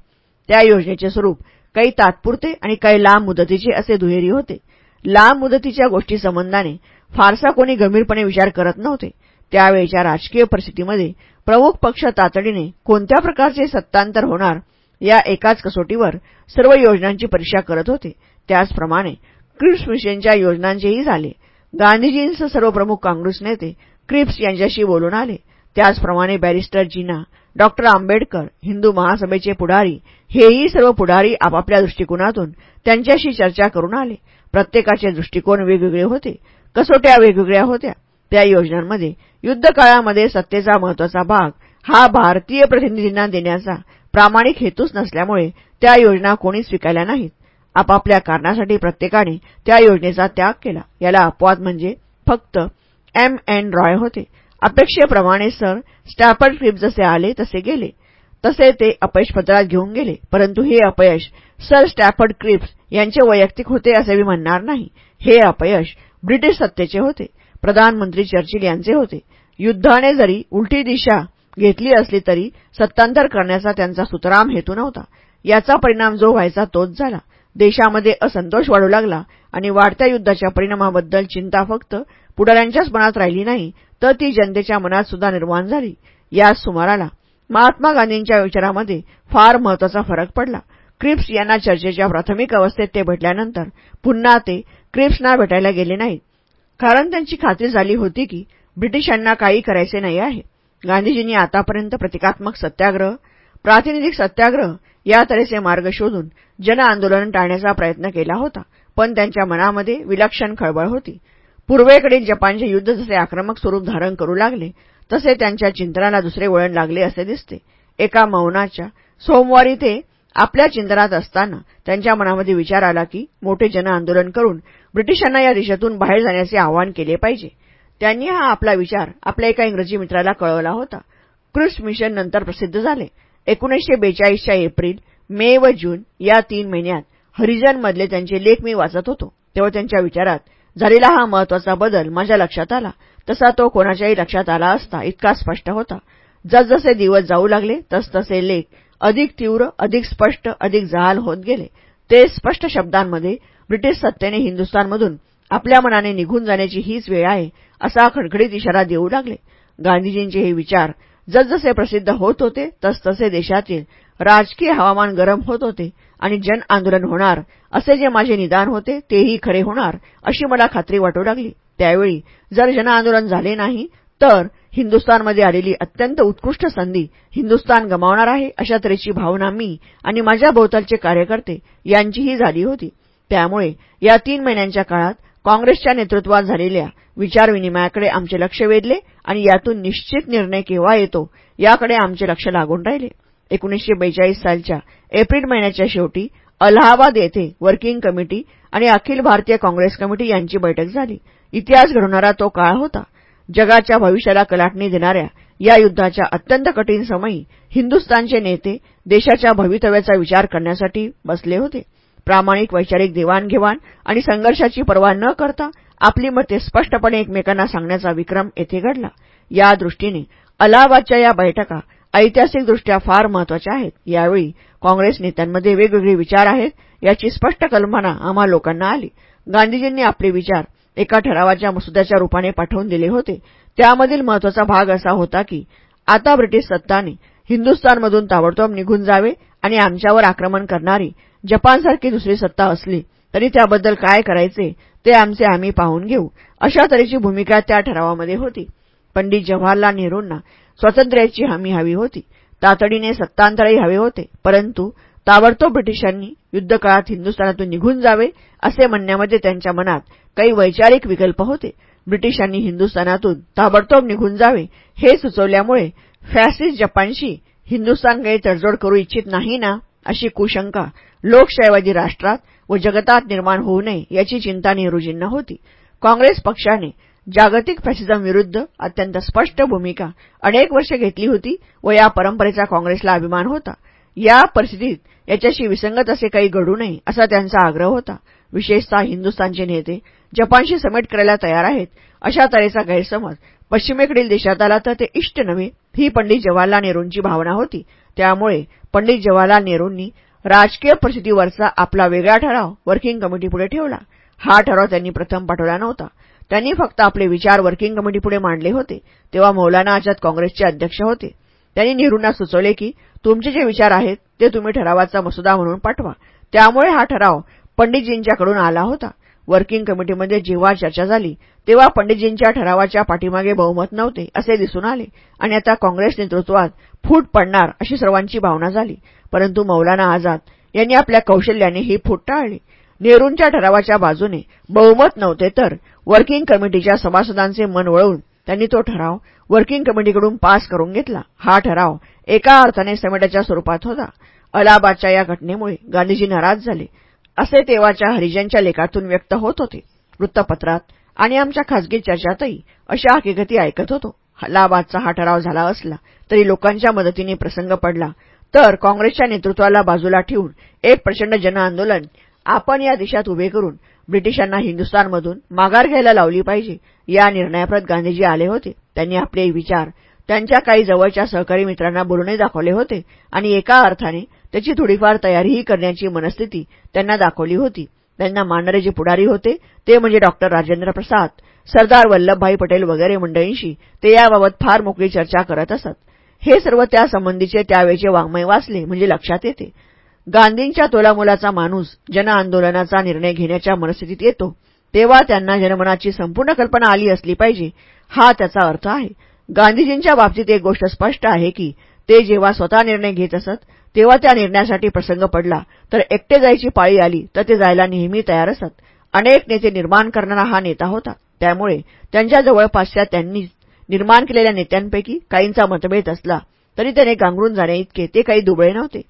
त्या योजनेचे स्वरूप काही तात्पुरते आणि काही लांब मुदतीचे असे दुहेरी होते. लांब मुदतीच्या गोष्टी संबंधाने फारसा कोणी गंभीरपणे विचार करत नव्हते. त्यावेळच्या राजकीय परिस्थितीमध्ये प्रमुख पक्ष तातडीने कोणत्या प्रकारचे सत्तांतर होणार या एकाच कसोटीवर सर्व योजनांची परीक्षा करत होते. त्याचप्रमाणे क्रिप्स मिशनच्या योजनांचेही झाले. गांधीजींसह सर्व प्रमुख काँग्रेस नेते क्रिप्स यांच्याशी बोलून आले. त्याचप्रमाणे बॅरिस्टर जीना डॉक्टर आंबेडकर हिंदू महासभेचे पुढारी हेही सर्व पुढारी आपापल्या दृष्टिकोनातून त्यांच्याशी चर्चा करून आले. प्रत्येकाचे दृष्टिकोन वेगवेगळे होते कसोट्या वेगवेगळ्या होत्या. त्या योजनांमध्ये युद्धकाळामध्ये सत्तेचा महत्त्वाचा भाग हा भारतीय प्रतिनिधींना देण्याचा प्रामाणिक हेतूच नसल्यामुळे त्या योजना कोणी स्वीकारल्या नाहीत. आपापल्या कारणासाठी प्रत्येकाने त्या योजनेचा त्याग केला. याला अपवाद म्हणजे फक्त एम एन रॉय होते. अपेक्षेप्रमाणे सर स्टॅपर्ड क्रिप जसे आले तसे गेले. तसे ते अपयश पत्रात घेऊन गेले. परंतु हे अपयश सर स्टॅफर्ड क्रिप्स यांचे वैयक्तिक होते असे मी म्हणणार नाही. हे अपयश ब्रिटिश सत्तेचे होते. प्रधानमंत्री चर्चिल यांचे होते. युद्धाने जरी उलटी दिशा घेतली असली तरी सत्तांतर करण्याचा त्यांचा सुतराम हेतू नव्हता. याचा परिणाम जो व्हायचा तोच झाला. देशामध्ये असंतोष वाढू लागला आणि वाढत्या युद्धाच्या परिणामाबद्दल चिंता फक्त पुढाऱ्यांच्याच मनात राहिली नाही तर ती जनतेच्या मनात सुद्धा निर्माण झाली. याच सुमाराला महात्मा गांधींच्या विचारामध्ये फार महत्त्वाचा फरक पडला. क्रिप्स यांना चर्चेच्या प्राथमिक अवस्थेत ते भेटल्यानंतर पुन्हा ते क्रिप्सना भेटायला गेले नाहीत. कारण त्यांची खात्री झाली होती की ब्रिटिशांना काही करायचे नाही आहे. गांधीजींनी आतापर्यंत प्रतिकात्मक सत्याग्रह प्रातिनिधिक सत्याग्रह या तऱ्हेचे मार्ग शोधून जनआंदोलन टाळण्याचा प्रयत्न केला होता पण त्यांच्या मनामध्ये विलक्षण खळबळ होती. पूर्वेकडील जपानचे युद्ध जसे आक्रमक स्वरूप धारण करू लागले तसे त्यांच्या चिंतनाला दुसरे वळण लागले असे दिसते. एका मौनाच्या सोमवारी ते आपल्या चिंतनात असताना त्यांच्या मनामध्ये विचार आला की मोठे जनआंदोलन करून ब्रिटिशांना या देशातून बाहेर जाण्याचे आवाहन केले पाहिजे. त्यांनी हा आपला विचार आपल्या एका इंग्रजी मित्राला कळवला होता. क्रिस्ट मिशन नंतर प्रसिद्ध झाले. एकोणीसशे बेचाळीसच्या एप्रिल मे व जून या तीन महिन्यात हरिजनमधले त्यांचे लेख मी वाचत होतो. तेव्हा त्यांच्या विचारात झालेला हा महत्त्वाचा बदल माझ्या लक्षात आला. तसा तो कोणाच्याही लक्षात आला असता इतका स्पष्ट होता. जसजसे दिवस जाऊ लागले तसतसे लेख अधिक तीव्र अधिक स्पष्ट अधिक जहाल होत गेले. ते स्पष्ट शब्दांमध्ये ब्रिटिश सत्तेने हिंदुस्थानमधून आपल्या मनाने निघून जाण्याची हीच वेळ आहे असा खडखडीत इशारा देऊ लागले. गांधीजींचे हे विचार जसजसे प्रसिद्ध होत होते तसतसे देशातील राजकीय हवामान गरम होत होते आणि जन आंदोलन होणार असे जे माझे निदान होते तेही खरे होणार अशी मला खात्री वाटू लागली. त्यावेळी जर जनआंदोलन झाले नाही तर हिंदुस्थानमध्ये आलेली अत्यंत उत्कृष्ट संधी हिंदुस्थान गमावणार आहे अशा तऱ्हेची भावना मी आणि माझ्या भोवतालचे कार्यकर्ते यांचीही झाली होती. त्यामुळे या तीन महिन्यांच्या काळात काँग्रेसच्या नेतृत्वात झालेल्या विचारविनिमयाकडे आमचे लक्ष वेधले आणि यातून निश्चित निर्णय केव्हा येतो याकडे आमचे लक्ष लागून राहिले. एकोणीसशे बेचाळीस सालच्या एप्रिल महिन्याच्या शेवटी अलाहाबाद येथे वर्किंग कमिटी आणि अखिल भारतीय काँग्रेस कमिटी यांची बैठक झाली. इतिहास घडवणारा तो काळ होता. जगाच्या भविष्याला कलाटणी देणाऱ्या या युद्धाच्या अत्यंत कठीण समयी हिंदुस्थानचे नेते देशाच्या भवितव्याचा विचार करण्यासाठी बसले होते. प्रामाणिक वैचारिक देवाणघेवाण आणि संघर्षाची पर्वा न करता आपली मते स्पष्टपणे एकमेकांना सांगण्याचा विक्रम येथे घडला. या दृष्टीने अलाहाबादच्या या बैठका ऐतिहासिकदृष्ट्या फार महत्त्वाच्या आहेत. यावेळी काँग्रेस नेत्यांमध्ये वेगवेगळे विचार आहेत याची स्पष्ट कल्पना आम्हा लोकांना आली. गांधीजींनी आपले विचार एका ठरावाच्या मसुद्याच्या रूपाने पाठवून दिले होते. त्यामधील महत्त्वाचा भाग असा होता की आता ब्रिटिश सत्ताने हिंदुस्थानमधून ताबडतोब निघून जावे आणि आमच्यावर आक्रमण करणारी जपानसारखी दुसरी सत्ता असली तरी त्याबद्दल काय करायचे ते आमचे आम्ही पाहून घेऊ. अशा तऱ्हेची भूमिका त्या ठरावामध्ये होती. पंडित जवाहरलाल नेहरूंना स्वातंत्र्याची हमी हवी होती. तातडीने सत्तांतरही हवे होते. परंतु ताबडतोब ब्रिटिशांनी युद्धकाळात हिंदुस्थानातून निघून जावे असे म्हणण्यामध्ये त्यांच्या मनात काही वैचारिक विकल्प होते. ब्रिटिशांनी हिंदुस्थानातून ताबडतोब निघून जावे हे सुचवल्यामुळे फॅसिस्ट जपानशी हिंदुस्थान काही तडजोड करू इच्छित नाही ना? अशी कुशंका लोकशाहीवादी राष्ट्रात व जगतात निर्माण होऊ नये याची चिंता नेहरूजींना होती. काँग्रेस पक्षाने जागतिक फॅसिझम विरुद्ध अत्यंत स्पष्ट भूमिका अनेक वर्ष घेतली होती व या परंपरेचा काँग्रेसला अभिमान होता. या परिस्थितीत याच्याशी विसंगत असे काही घडू नये असा त्यांचा आग्रह होता. विशेषतः हिंदुस्थानचे नेते जपानशी समेट करायला तयार आहेत अशा तऱ्हेचा गैरसमज पश्चिमेकडील देशात आला तर ते इष्ट नव्हे ही पंडित जवाहरलाल नेहरूंची भावना होती. त्यामुळे पंडित जवाहरलाल नेहरूंनी राजकीय परिस्थितीवरचा आपला वेगळा ठराव वर्किंग कमिटीपुढे ठेवला. हा ठराव त्यांनी प्रथम पाठवला नव्हता. त्यांनी फक्त आपले विचार वर्किंग कमिटीपुढे मांडले होते. तेव्हा मौलाना आझाद काँग्रेसचे अध्यक्ष होते. त्यांनी नेहरूंना सुचवले की तुमचे जे विचार आहेत ते तुम्ही ठरावाचा मसुदा म्हणून पाठवा. त्यामुळे हा ठराव पंडितजींच्याकडून आला होता. वर्किंग कमिटीमध्ये म्हणजे जेव्हा चर्चा झाली तेव्हा पंडितजींच्या ठरावाच्या पाठीमागे बहुमत नव्हते असे दिसून आले. आणि आता काँग्रेस नेतृत्वात फूट पडणार अशी सर्वांची भावना झाली. परंतु मौलाना आझाद यांनी आपल्या कौशल्याने ही फूट टाळली. नेहरूंच्या ठरावाच्या बाजूने बहुमत नव्हते तर वर्किंग कमिटीच्या सभासदांचे मन वळवून त्यांनी तो ठराव वर्किंग कमिटीकडून पास करून घेतला. हा ठराव एका अर्थाने समेटाच्या स्वरूपात होता. अलाहाबादच्या या घटनेमुळे गांधीजी नाराज झाले. असे तेव्हाच्या हरिजनच्या लेखातून व्यक्त होत होते. वृत्तपत्रात आणि आमच्या खासगी चर्चातही अशा हकीकती ऐकत होतो. लाबादचा हा ठराव झाला असला तरी लोकांच्या मदतीने प्रसंग पडला तर काँग्रेसच्या नेतृत्वाला बाजूला ठेवून एक प्रचंड जनआंदोलन आपण या देशात उभे करून ब्रिटिशांना हिंदुस्थानमधून माघार घ्यायला लावली पाहिजे या निर्णयाप्रत गांधीजी आले होते. त्यांनी आपले विचार त्यांच्या काही जवळच्या सहकारी मित्रांना बोलूनही दाखवले होते आणि एका अर्थाने त्याची थोडीफार तयारीही करण्याची मनस्थिती त्यांना दाखवली होती. त्यांना मानणारे जे पुढारी होते. ते म्हणजे डॉक्टर राजेंद्र प्रसाद सरदार वल्लभभाई पटेल वगैरे मंडळींशी ते याबाबत फार मोकळी चर्चा करत असत. हे सर्व त्यासंबंधीचे त्यावेळचे वाङ्मय वाचले म्हणजे लक्षात येते. गांधींच्या तोलामोलाचा माणूस जनआंदोलनाचा निर्णय घेण्याच्या मनस्थितीत येतो तेव्हा त्यांना जनमनाची संपूर्ण कल्पना आली असली पाहिजे हा त्याचा अर्थ आहे. गांधीजींच्या बाबतीत एक गोष्ट स्पष्ट आहे की ते जेव्हा स्वतः निर्णय घेत असत तेव्हा त्या निर्णयासाठी प्रसंग पडला. तर एकटे जायची पाळी आली तर ते जायला नेहमी तयार असत. अनेक नेते निर्माण करणारा हा नेता होता. त्यामुळे त्यांच्या जवळपासच्या त्यांनी निर्माण केलेल्या नेत्यांपैकी काहींचा मतभेद असला तरी त्याने गांगरून जाण्याइतके ते काही दुबळे नव्हते.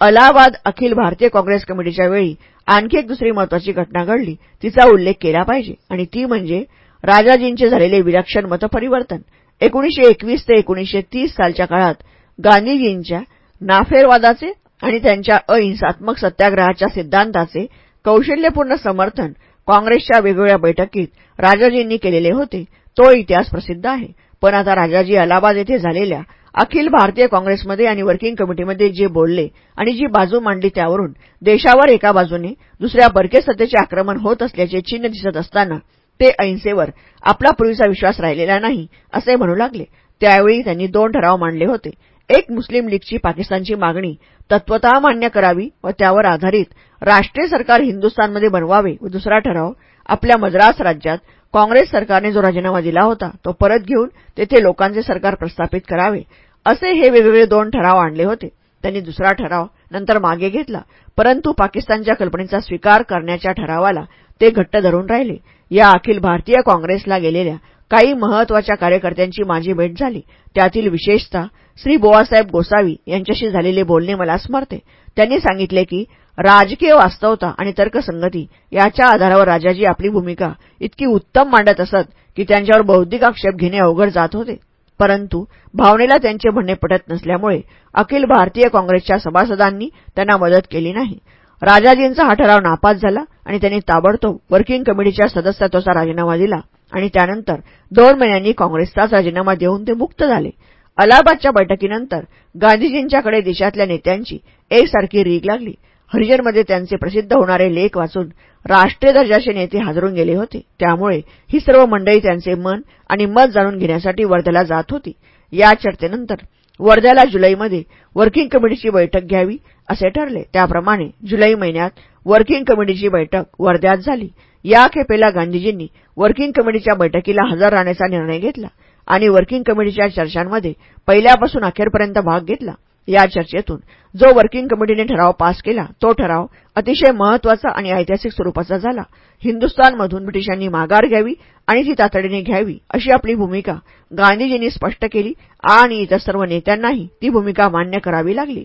अलाहाबाद अखिल भारतीय काँग्रेस कमिटीच्या वेळी आणखी एक दुसरी महत्वाची घटना घडली. तिचा उल्लेख केला पाहिजे आणि ती म्हणजे राजाजींचे झालेले विलक्षण मतपरिवर्तन. एकोणीशे एकवीस ते एकोणीशे तीस सालच्या काळात गांधीजींच्या नाफेरवादाचे आणि त्यांच्या अहिंसात्मक सत्याग्रहाच्या सिद्धांताचे कौशल्यपूर्ण समर्थन काँग्रेसच्या वेगवेगळ्या बैठकीत राजाजींनी केलेले होते. तो इतिहास प्रसिद्ध आहे. पण आता राजाजी अलाहाबाद येथे झालेल्या अखिल भारतीय काँग्रेसमध्ये आणि वर्किंग कमिटीमध्ये जे बोलले आणि जी बाजू मांडली त्यावरून देशावर एका बाजूने दुसऱ्या बरके सत्तेचे आक्रमण होत असल्याचे चिन्ह दिसत असताना ते अहिंसेवर आपला पूर्वीचा विश्वास राहिलेला नाही असे म्हणू लागले. त्यावेळी त्यांनी दोन ठराव मांडले होते. एक मुस्लिम लीगची पाकिस्तानची मागणी तत्वतः मान्य करावी व त्यावर आधारित राष्ट्रीय सरकार हिंदुस्थानमध्ये बनवावे व दुसरा ठराव आपल्या मद्रास राज्यात काँग्रेस सरकारने जो राजीनामा दिला होता तो परत घेऊन तेथे लोकांचे सरकार प्रस्थापित करावे असे हे वेगवेगळे दोन ठराव आणले होते. त्यांनी दुसरा ठराव नंतर मागे घेतला परंतु पाकिस्तानच्या कल्पनेचा स्वीकार करण्याच्या ठरावाला ते घट्ट धरून राहिले. या अखिल भारतीय काँग्रेसला गेलेल्या काही महत्त्वाच्या कार्यकर्त्यांची माझी भेट झाली. त्यातील विशेषतः श्री बोवासाहेब गोसावी यांच्याशी झालेले बोलणे मला स्मरते त्यांनी सांगितले की राजकीय वास्तवता आणि तर्कसंगती याच्या आधारावर राजाजी आपली भूमिका इतकी उत्तम मांडत असत की त्यांच्यावर बौद्धिक आक्षेप घेणे अवघड जात होते. परंतु भावनेला त्यांचे म्हणणे पटत नसल्यामुळे अखिल भारतीय काँग्रेसच्या सभासदांनी त्यांना मदत केली नाही. राजाजींचा हा ठराव नापास झाला आणि त्यांनी ताबडतोब वर्किंग कमिटीच्या सदस्यत्वाचा राजीनामा दिला आणि त्यानंतर दोन महिन्यांनी काँग्रेसचाच राजीनामा देऊन ते मुक्त झाले. अलाहाबादच्या बैठकीनंतर गांधीजींच्याकडे देशातल्या नेत्यांची एकसारखी रीग लागली. हरिजनमध्ये त्यांचे प्रसिद्ध होणारे लेख वाचून राष्ट्रीय दर्जाचे नेते हादरून गेले होते. त्यामुळे ही सर्व मंडळी त्यांचे मन आणि मत जाणून घेण्यासाठी वर्ध्याला जात होती. या चर्चेनंतर वर्ध्याला जुलैमध्ये वर्किंग कमिटीची बैठक घ्यावी असे ठरले. त्याप्रमाणे जुलै महिन्यात वर्किंग कमिटीची बैठक वर्ध्यात झाली. या खेपेला गांधीजींनी वर्किंग कमिटीच्या बैठकीला हजर राहण्याचा निर्णय घेतला. आणि वर्किंग कमिटीच्या चर्चांमध्ये पहिल्यापासून अखेरपर्यंत भाग घेतला. या चर्चेतून जो वर्किंग कमिटीने ठराव पास केला तो ठराव अतिशय महत्त्वाचा आणि ऐतिहासिक स्वरूपाचा झाला. हिंदुस्थानमधून ब्रिटिशांनी माघार घ्यावी आणि ती तातडीने घ्यावी अशी आपली भूमिका गांधीजींनी स्पष्ट केली आणि इतर सर्व नेत्यांनाही ती भूमिका मान्य करावी लागली.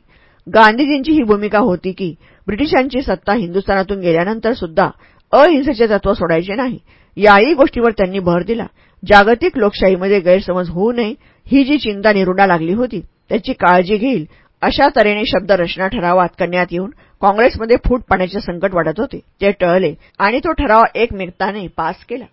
गांधीजींची ही भूमिका होती की ब्रिटिशांची सत्ता हिंदुस्थानातून गेल्यानंतर सुद्धा अहिंसेचे तत्व सोडायचे नाही. याही गोष्टीवर त्यांनी भर दिला. जागतिक लोकशाहीमध्ये गैरसमज होऊ नये ही जी चिंता निरुणा लागली होती त्याची काळजी घेईल अशा तऱ्हेने शब्दरचना ठरावात करण्यात येऊन काँग्रेसमध्ये फूट पाण्याचे संकट वाढत होते. ते टळले आणि तो ठराव एकमेकताने पास केला.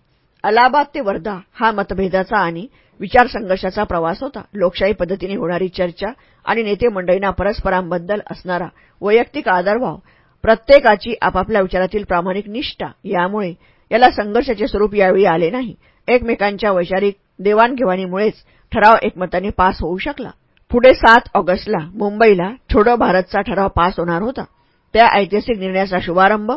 अलाहाबाद ते वर्धा हा मतभेदाचा आणि विचारसंघर्षाचा प्रवास होता. लोकशाही पद्धतीने होणारी चर्चा आणि नेते मंडळींना परस्परांबद्दल असणारा वैयक्तिक आदरभाव प्रत्येकाची आपापल्या विचारातील प्रामाणिक निष्ठा यामुळे याला संघर्षाचे स्वरूप यावेळी आले नाही. एकमेकांच्या वैचारिक देवाणघेवाणीमुळेच ठराव एकमताने पास होऊ शकला. पुढे सात ऑगस्टला मुंबईला छोडो भारतचा ठराव पास होणार होता. त्या ऐतिहासिक निर्णयाचा शुभारंभ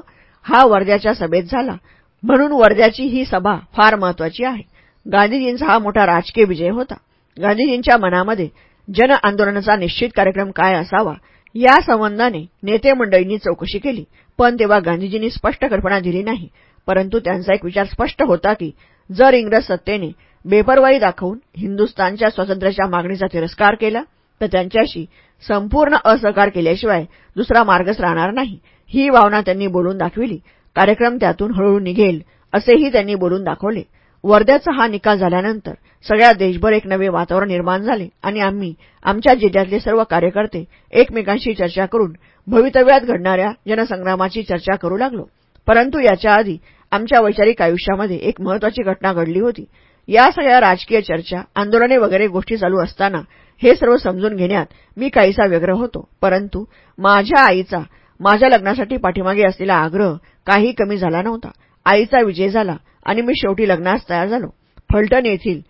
हा वर्ध्याच्या सभेत झाला. म्हणून वर्ध्याची ही सभा फार महत्वाची आहे. गांधीजींचा हा मोठा राजकीय विजय होता. गांधीजींच्या मनामध्ये जन आंदोलनाचा निश्चित कार्यक्रम काय असावा या संबंधाने नेते मंडळींनी चौकशी केली. पण तेव्हा गांधीजींनी स्पष्ट कल्पना दिली नाही. परंतु त्यांचा एक विचार स्पष्ट होता की जर इंग्रज सत्तेने बेपरवाई दाखवून हिंदुस्थानच्या स्वातंत्र्याच्या मागणीचा तिरस्कार केला तर त्यांच्याशी संपूर्ण असहकार केल्याशिवाय दुसरा मार्गच राहणार नाही. ही भावना त्यांनी बोलून दाखविली. कार्यक्रम त्यातून हळूहळू निघेल असेही त्यांनी बोलून दाखवले. वर्ध्याचा हा निकाल झाल्यानंतर सगळ्या देशभर एक नवे वातावरण निर्माण झाले आणि आम्ही आमच्या जिल्ह्यातले सर्व कार्यकर्ते एकमेकांशी चर्चा करून भवितव्यात घडणाऱ्या जनसंग्रामाची चर्चा करू लागलो. परंतु याच्या आधी आमच्या वैचारिक आयुष्यामध्ये एक महत्वाची घटना घडली होती. या सगळ्या राजकीय चर्चा आंदोलने वगैरे गोष्टी चालू असताना हे सर्व समजून घेण्यात मी काहीसा व्यग्र होतो. परंतु माझ्या आईचा माझ्या लग्नासाठी पाठीमागे असलेला आग्रह काही कमी झाला नव्हता. आईचा विजय झाला आणि मी शेवटी लग्नास तयार झालो. फलटण येथील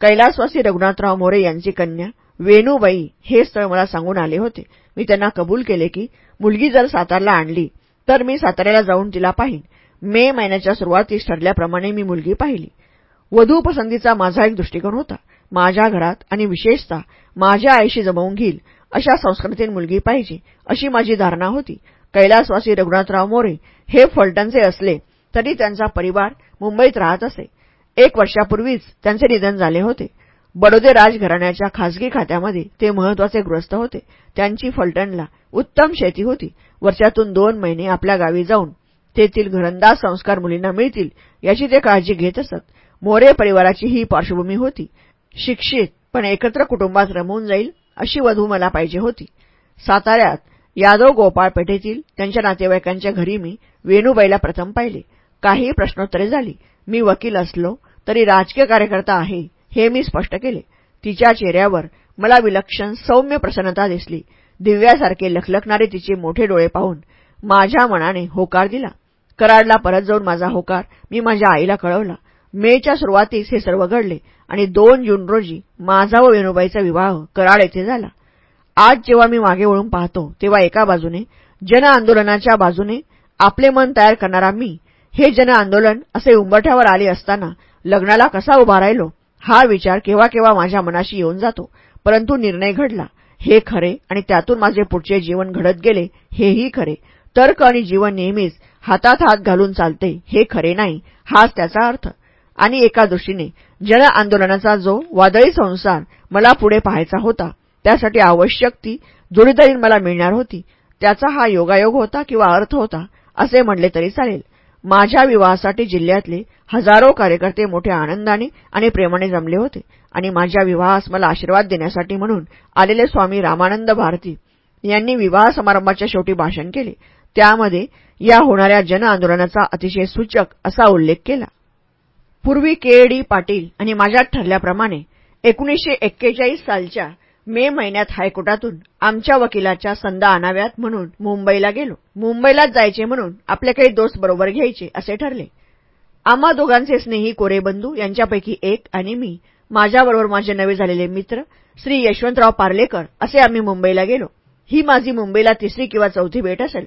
कैलासवासी रघुनाथराव मोरे यांची कन्या वेणूबाई हे स्थळ मला सांगून आले होते. मी त्यांना कबूल केले की मुलगी जर सातारला आणली तर मी साताऱ्याला जाऊन तिला पाहीन. मे महिन्याच्या सुरुवातीस ठरल्याप्रमाणे मी मुलगी पाहिली. वधू पसंतीचा माझा एक दृष्टिकोन होता. माझ्या घरात आणि विशेषतः माझ्या आईशी जमवून घेईल अशा संस्कृतीत मुलगी पाहिजे अशी माझी धारणा होती. कैलासवासी रघुनाथराव मोरे हे फलटणचे असले तरी त्यांचा परिवार मुंबईत राहत असे. एक वर्षापूर्वीच त्यांचे निधन झाले होते. बडोदे राजघराण्याच्या खासगी खात्यामध्ये ते महत्त्वाचे गृहस्थ होते. त्यांची फलटणला उत्तम शेती होती. वर्षातून दोन महिने आपल्या गावी जाऊन तेथील घरंदाज संस्कार मुलींना मिळतील याची ते काळजी घेत असत. मोरे परिवाराची ही पार्श्वभूमी होती. शिक्षित पण एकत्र कुटुंबात रमवून जाईल अशी वधू मला पाहिजे होती. साताऱ्यात यादव गोपाळ पेठेतील त्यांच्या नातेवाईकांच्या घरी मी वेणूबाईला प्रथम पाहिले. काही प्रश्नोत्तरे झाली. मी वकील असलो तरी राजकीय कार्यकर्ता आहे हे मी स्पष्ट केले. तिच्या चेहऱ्यावर मला विलक्षण सौम्य प्रसन्नता दिसली. दिव्यासारखे लखलखणारे तिचे मोठे डोळे पाहून माझ्या मनाने होकार दिला. कराडला परत जाऊन माझा होकार मी माझ्या आईला कळवला. मेच्या सुरुवातीस हे सर्व घडले आणि दोन जून रोजी माझा व वेणुबाईचा विवाह कराड येथे झाला. आज जेव्हा मी मागे वळून पाहतो तेव्हा एका बाजूने जन आंदोलनाच्या बाजूने आपले मन तयार करणारा मी हे जन आंदोलन असे उंबरठ्यावर आले असताना लग्नाला कसा उभा राहिलो हा विचार केव्हा केव्हा माझ्या मनाशी येऊन जातो. परंतु निर्णय घडला. हे खरे आणि त्यातून माझे पुढचे जीवन घडत गेले हेही खरे. तर्क आणि जीवन नेहमीच हातात हात घालून चालते हे खरे नाही हाच त्याचा अर्थ. आणि एका दृष्टीने जन आंदोलनाचा जो वादळी संसार मला पुढे पाहायचा होता त्यासाठी आवश्यक ती जोडीदारी मला मिळणार होती. त्याचा हा योगायोग होता किंवा अर्थ होता असे म्हणले तरी चालेल. माझ्या विवाहासाठी जिल्ह्यातले हजारो कार्यकर्ते मोठ्या आनंदाने आणि प्रेमाने जमले होते. आणि माझ्या विवाहास मला आशीर्वाद देण्यासाठी म्हणून आलेले स्वामी रामानंद भारती यांनी विवाह समारंभाच्या शेवटी भाषण केले. त्यामध्ये या होणाऱ्या जन आंदोलनाचा अतिशय सूचक असा उल्लेख केला. पूर्वी के. डी. पाटील आणि माझ्यात ठरल्याप्रमाणे एकोणीसशे एक्केचाळीस सालच्या मे महिन्यात हायकोर्टातून आमच्या वकिलाच्या संदा आणाव्यात म्हणून मुंबईला गेलो. मुंबईलाच जायचे म्हणून आपले काही दोस्त बरोबर घ्यायचे असे ठरले. आम्हा दोघांचे स्नेही कोरेबंधू यांच्यापैकी एक आणि मी माझ्याबरोबर माझे नवे झालेले मित्र श्री यशवंतराव पार्लेकर असे आम्ही मुंबईला गेलो. ही माझी मुंबईला तिसरी किंवा चौथी भेट असेल.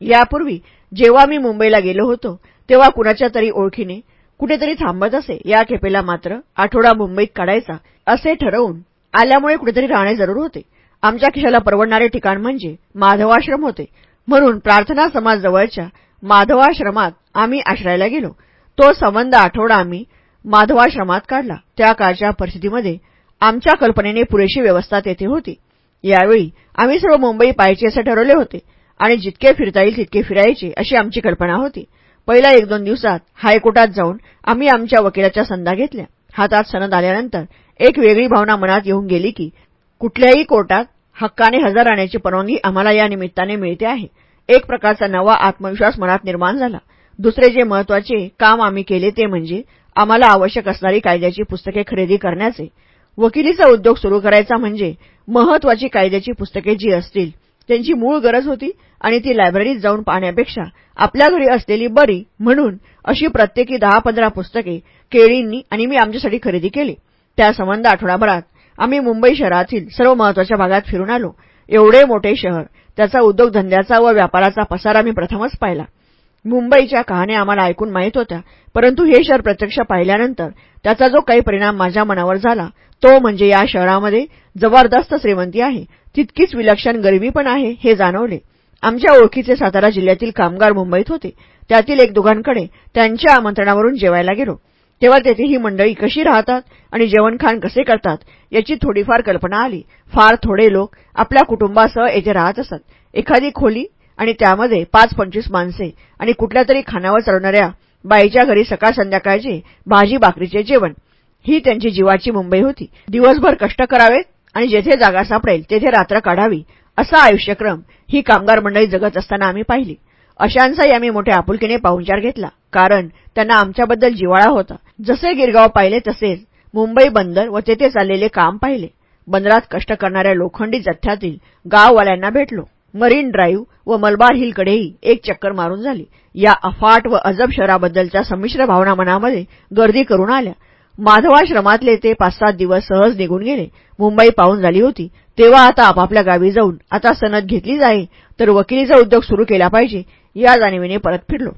यापूर्वी जेव्हा मी मुंबईला गेलो होतो तेव्हा कुणाच्या तरी ओळखीने कुठेतरी थांबत असे या खेपेला मात्र आठवडा मुंबईत काढायचा असे ठरवून आल्यामुळे कुठेतरी राहणे जरूर होते. आमच्या खिशाला परवडणारे ठिकाण म्हणजे माधवाश्रम होते. म्हणून प्रार्थना समाज जवळच्या माधवाश्रमात आम्ही आश्रायला गेलो. तो संबंध आठवडा आम्ही माधवाश्रमात काढला. त्या काळच्या परिस्थितीमध्ये आमच्या कल्पनेने पुरेशी व्यवस्था तेथे होती. यावेळी आम्ही सर्व मुंबई पाहायचे असे ठरवले होते. आणि जितके फिरता येईल तितके फिरायचे अशी आमची कल्पना होती. पहिल्या एक दोन दिवसात हायकोर्टात जाऊन आम्ही आमच्या वकिलाच्या संधा घेतल्या. हातात सनद आल्यानंतर एक वेगळी भावना मनात येऊन गेली की कुठल्याही कोर्टात हक्काने हजर राहण्याची परवानगी आम्हाला या निमित्ताने मिळते आहे. एक प्रकारचा नवा आत्मविश्वास मनात निर्माण झाला. दुसरे जे महत्त्वाचे काम आम्ही केले ते म्हणजे आम्हाला आवश्यक असणारी कायद्याची पुस्तके खरेदी करण्याचे. वकिलीचा उद्योग सुरू करायचा म्हणजे महत्वाची कायद्याची पुस्तके जी असतील त्यांची मूळ गरज होती आणि ती लायब्ररीत जाऊन पाहण्यापेक्षा आपल्या घरी असलेली बरी म्हणून अशी प्रत्येकी दहा पंधरा पुस्तके केळींनी आणि मी आमच्यासाठी खरेदी केली. त्या संबंध आठवडाभरात आम्ही मुंबई शहरातील सर्व महत्त्वाच्या भागात फिरून आलो. एवढे मोठे शहर त्याचा उद्योगधंद्याचा व व्यापाराचा पसारा मी प्रथमच पाहिला. मुंबईच्या कहाण्या आम्हाला ऐकून माहीत होत्या. परंतु हे शहर प्रत्यक्ष पाहिल्यानंतर त्याचा जो काही परिणाम माझ्या मनावर झाला तो म्हणजे या शहरामध्ये जबरदस्त श्रीमंती आहे. तितकीच विलक्षण गरिबी पण आहे हे जाणवले. आमच्या ओळखीचे सातारा जिल्ह्यातील कामगार मुंबईत होते. त्यातील एक दोघांकडे त्यांच्या आमंत्रणावरून जेवायला गेलो. तेव्हा तेथे ही मंडळी कशी राहतात आणि जेवणखाण कसे करतात याची थोडीफार कल्पना आली. फार थोडे लोक आपल्या कुटुंबासह येथे राहत असत. एखादी खोली आणि त्यामध्ये पाच पंचवीस माणसे आणि कुठल्या तरी खानावर चढणाऱ्या बाईच्या घरी सकाळ संध्याकाळचे भाजी भाकरीचे जेवण. ही त्यांची जीवाची मुंबई होती. दिवसभर कष्ट करावेत आणि जेथे जागा सापडेल तेथे रात्र काढावी असा आयुष्यक्रम ही कामगार मंडळी जगत असताना आम्ही पाहिली. अशांचाही आम्ही मोठ्या आपुलकीने पाहुणचार घेतला कारण त्यांना आमच्याबद्दल जिवाळा होता. जसे गिरगाव पाहिले तसेच मुंबई बंदर व तेथे चाललेले काम पाहिले. बंदरात कष्ट करणाऱ्या लोखंडी जथ्यातील गाववाल्यांना भेटलो. मरीन ड्राईव्ह व मलबार हिलकडेही एक चक्कर मारून झाली. या अफाट व अजब शहराबद्दलच्या संमिश्र भावना मनामध्ये गर्दी करून आल्या. माधवाश्रमातले ते पाच सात दिवस सहज निघून गेले. मुंबई पाहून झाली होती. तेव्हा आता आपापल्या गावी जाऊन आता सनद घेतली जाई तर वकिलीचा उद्योग सुरू केला पाहिजे या जाणीवेने परत फिरलो.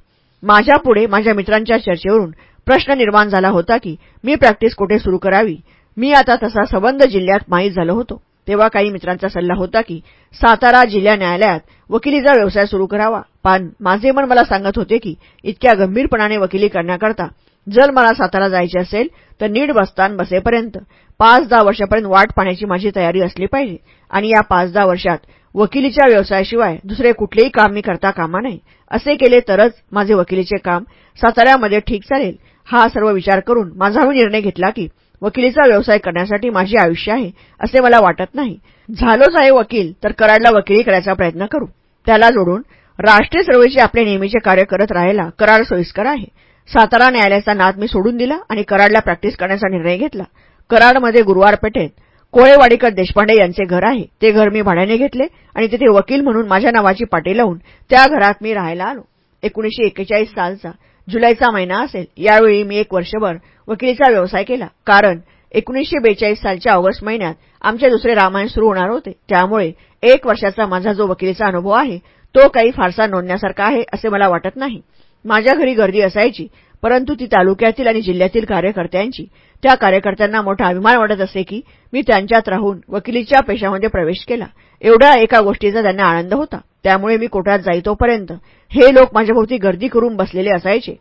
माझ्यापुढे माझ्या मित्रांच्या चर्चेवरून प्रश्न निर्माण झाला होता की मी प्रॅक्टिस कुठे सुरू करावी? मी आता तसा संबंध जिल्ह्यात माहीत झालो होतो. तेव्हा काही मित्रांचा सल्ला होता की सातारा जिल्हा न्यायालयात वकिलीचा व्यवसाय सुरू करावा. पण माझे मन मला सांगत होते की इतक्या गंभीरपणाने वकिली करण्याकरता जर मला सातारा जायचे असेल तर नीट बसतान बसेपर्यंत पाच दहा वर्षापर्यंत वाट पाहण्याची माझी तयारी असली पाहिजे. आणि या पाच दहा वर्षात वकिलीच्या व्यवसायाशिवाय दुसरे कुठलेही काम मी करता कामा नाही असे केले तरच माझे वकिलीचे काम साताऱ्यामध्ये ठीक चालेल. हा सर्व विचार करून माझा मी निर्णय घेतला की वकिलीचा व्यवसाय करण्यासाठी माझे आयुष्य आहे असे मला वाटत नाही. झालोच आहे वकील तर कराडला वकिली करायचा प्रयत्न करू. त्याला जोडून राष्ट्रीय चळवळीचे आपले नेहमीचे कार्य करत राहायला कराड सोयीस्कर आहे. सातारा न्यायालयाचा नाद मी सोडून दिला आणि कराडला प्रॅक्टिस करण्याचा निर्णय घेतला. कराडमध्ये गुरुवार पेठेत कोळेवाडीकर देशपांडे यांचे घर आहे. ते घर मी भाड्याने घेतले आणि तिथे वकील म्हणून माझ्या नावाची पाटी लावून त्या घरात मी राहायला आलो. एकोणीशे एक्केचाळीस सालचा जुलैचा महिना असेल. यावेळी मी एक वर्षभर वकिलीचा व्यवसाय केला. कारण एकोणीसशे बेचाळीस सालच्या ऑगस्ट महिन्यात आमचे दुसरे रामायण सुरू होणार होते. त्यामुळे एक वर्षाचा माझा जो वकिलीचा अनुभव आहे तो काही फारसा नोंदण्यासारखा आहे असे मला वाटत नाही. माझ्या घरी गर्दी असायची परंतु ती तालुक्यातील आणि जिल्ह्यातील कार्यकर्त्यांची. त्या कार्यकर्त्यांना मोठा अभिमान वाटत असे की मी त्यांच्यात राहून वकिलीच्या पेशामध्ये प्रवेश केला. एवढ्या एका गोष्टीचा त्यांना आनंद होता. त्यामुळे मी कोर्टात जाईतोपर्यंत हे लोक माझ्याभोवती गर्दी करून बसलेले असायचे.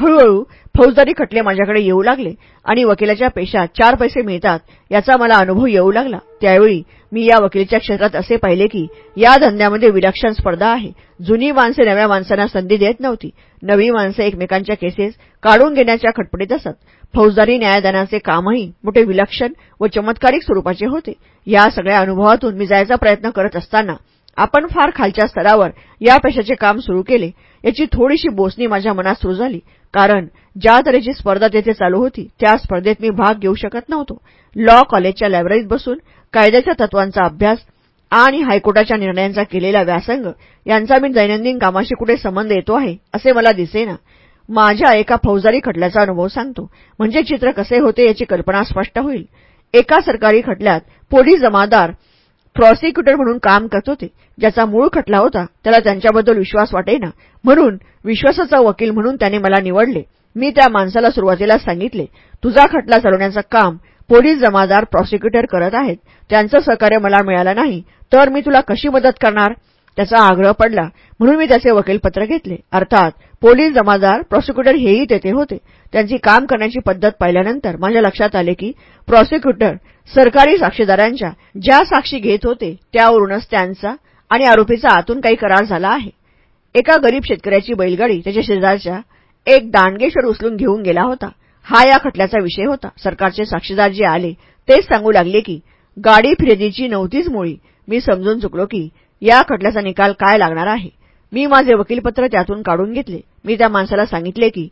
हळूहळू फौजदारी खटले माझ्याकडे येऊ लागले आणि वकिलाच्या पेशात चार पैसे मिळतात याचा मला अनुभव येऊ लागला. त्यावेळी मी या वकिलीच्या क्षेत्रात असे पाहिले की या धंद्यामध्ये विलक्षण स्पर्धा आहे. जुनी माणसे नव्या माणसांना संधी देत नव्हती. नवी माणसे एकमेकांच्या केसेस काढून घेण्याच्या खटपटीत असत. फौजदारी न्यायदानाचे कामही मोठे विलक्षण व चमत्कारिक स्वरूपाचे होते. या सगळ्या अनुभवातून मी जायचा प्रयत्न करत असताना आपण फार खालच्या स्तरावर या पेशाचे काम सुरू केले. याची थोडीशी बोसणी माझ्या मनात सुरू झाली. कारण ज्या तऱ्हेची स्पर्धा तेथे चालू होती त्या स्पर्धेत मी भाग घेऊ शकत नव्हतो. लॉ कॉलेजच्या लायब्ररीत बसून कायद्याच्या तत्वांचा अभ्यास आणि हायकोर्टाच्या निर्णयांचा केलेला व्यासंग यांचा मी दैनंदिन कामाशी कुठे संबंध येतो आहे असे मला दिसेना. माझ्या एका फौजदारी खटल्याचा अनुभव सांगतो. म्हणजे चित्र कसे होते याची कल्पना स्पष्ट होईल. एका सरकारी खटल्यात पोलीस जमादार प्रॉसिक्युटर म्हणून काम करत होते. ज्याचा मूळ खटला होता त्याला त्यांच्याबद्दल विश्वास वाटेना. म्हणून विश्वासाचा वकील म्हणून त्याने मला निवडले. मी त्या माणसाला सुरुवातीला सांगितले तुझा खटला चालवण्याचं काम पोलीस जमादार प्रॉसिक्युटर करत आहेत. त्यांचं सहकार्य मला मिळालं नाही. तर मी तुला कशी मदत करणार? त्याचा आग्रह पडला. म्हणून मी त्याचे वकीलपत्र घेतले. अर्थात पोलीस जमादार प्रॉसिक्युटर हेही तेथे होते. त्यांची काम करण्याची पद्धत पाहिल्यानंतर माझ्या लक्षात आले की प्रॉसिक्युटर सरकारी साक्षीदारांच्या ज्या साक्षी घेत होते त्यावरूनच त्यांचा आणि आरोपीचा आतून काही करार झाला आहे. एका गरीब शेतकऱ्याची बैलगाडी त्याच्या शेजारच्या एक दांडगेश्वर उचलून घेऊन गेला होता. हा या खटल्याचा विषय होता. सरकारचे साक्षीदार जे आले तेच सांगू लागले की गाडी फिरेदीची नव्हतीच मुळी. मी समजून चुकलो की या खटल्याचा निकाल काय लागणार आहे? मी माझे वकीलपत्र त्यातून काढून घेतले. मी त्या माणसाला सांगितले की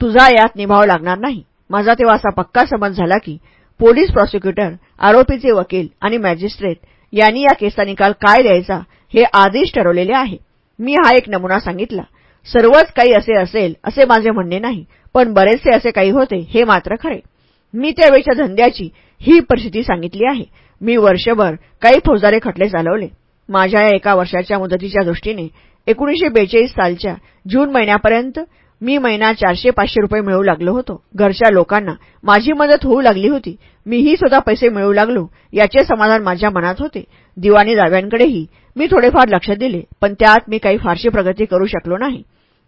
तुझा यात निभाव लागणार नाही. माझा तेव्हा असा पक्का समज झाला की पोलीस प्रॉसिक्युटर आरोपीचे वकील आणि मॅजिस्ट्रेट यांनी या केसचा निकाल काय द्यायचा हे आधीच ठरवलेले आहे. मी हा एक नमुना सांगितला. सर्वच काही असे असेल असे माझे म्हणणे नाही पण बरेचसे असे काही होते हे मात्र खरे. मी त्यावेळच्या धंद्याची ही परिस्थिती सांगितली आहे. मी वर्षभर काही फौजदारी खटले चालवले. माझ्या या एका वर्षाच्या मुदतीच्या दृष्टीने एकोणीशे बेचाळीस सालच्या जून महिन्यापर्यंत मी महिना चारशे पाचशे रुपये मिळवू लागलो होतो. घरच्या लोकांना माझी मदत होऊ लागली होती. मीही स्वतः पैसे मिळवू लागलो. याचे समाधान माझ्या मनात होते. दिवाणी दाव्यांकडेही मी थोडेफार लक्ष दिले पण त्यात मी काही फारशी प्रगती करू शकलो नाही.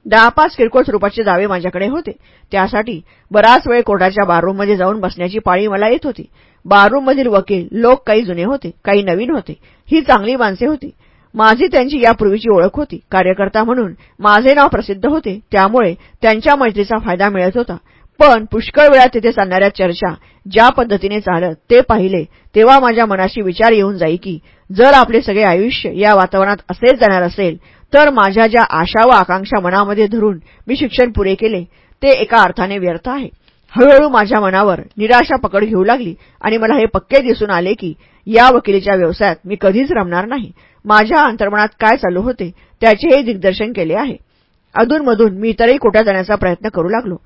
दहा पाच किरकोळ स्वरूपाचे दावे माझ्याकडे होते. त्यासाठी बराच वेळ कोर्टाच्या बाररूममध्ये जाऊन बसण्याची पाळी मला येत होती. बाररूममधील वकील लोक काही जुने होते काही नवीन होते. ही चांगली माणसे होती. माझी त्यांची यापूर्वीची ओळख होती. कार्यकर्ता म्हणून माझे नाव प्रसिद्ध होते. त्यामुळे त्यांच्या मैत्रीचा फायदा मिळत होता. पण पुष्कळ वेळा तिथे चालणाऱ्या चर्चा ज्या पद्धतीने चालत ते पाहिले तेव्हा माझ्या मनाशी विचार येऊन जाई की जर आपले सगळे आयुष्य या वातावरणात असेच जाणार असेल तर माझ्या ज्या आशा व आकांक्षा मनामध्ये धरून मी शिक्षण पुरे केले ते एका अर्थाने व्यर्थ आहे. हळूहळू माझ्या मनावर निराशा पकड घेऊ लागली आणि मला हे पक्के दिसून आले की या वकिलीच्या व्यवसायात मी कधीच रमणार नाही. माझ्या अंतर्मनात काय चालू होते त्याचेही दिग्दर्शन केले आहे. अधूनमधून मी इतरही कोट्या जाण्याचा प्रयत्न करू लागलो.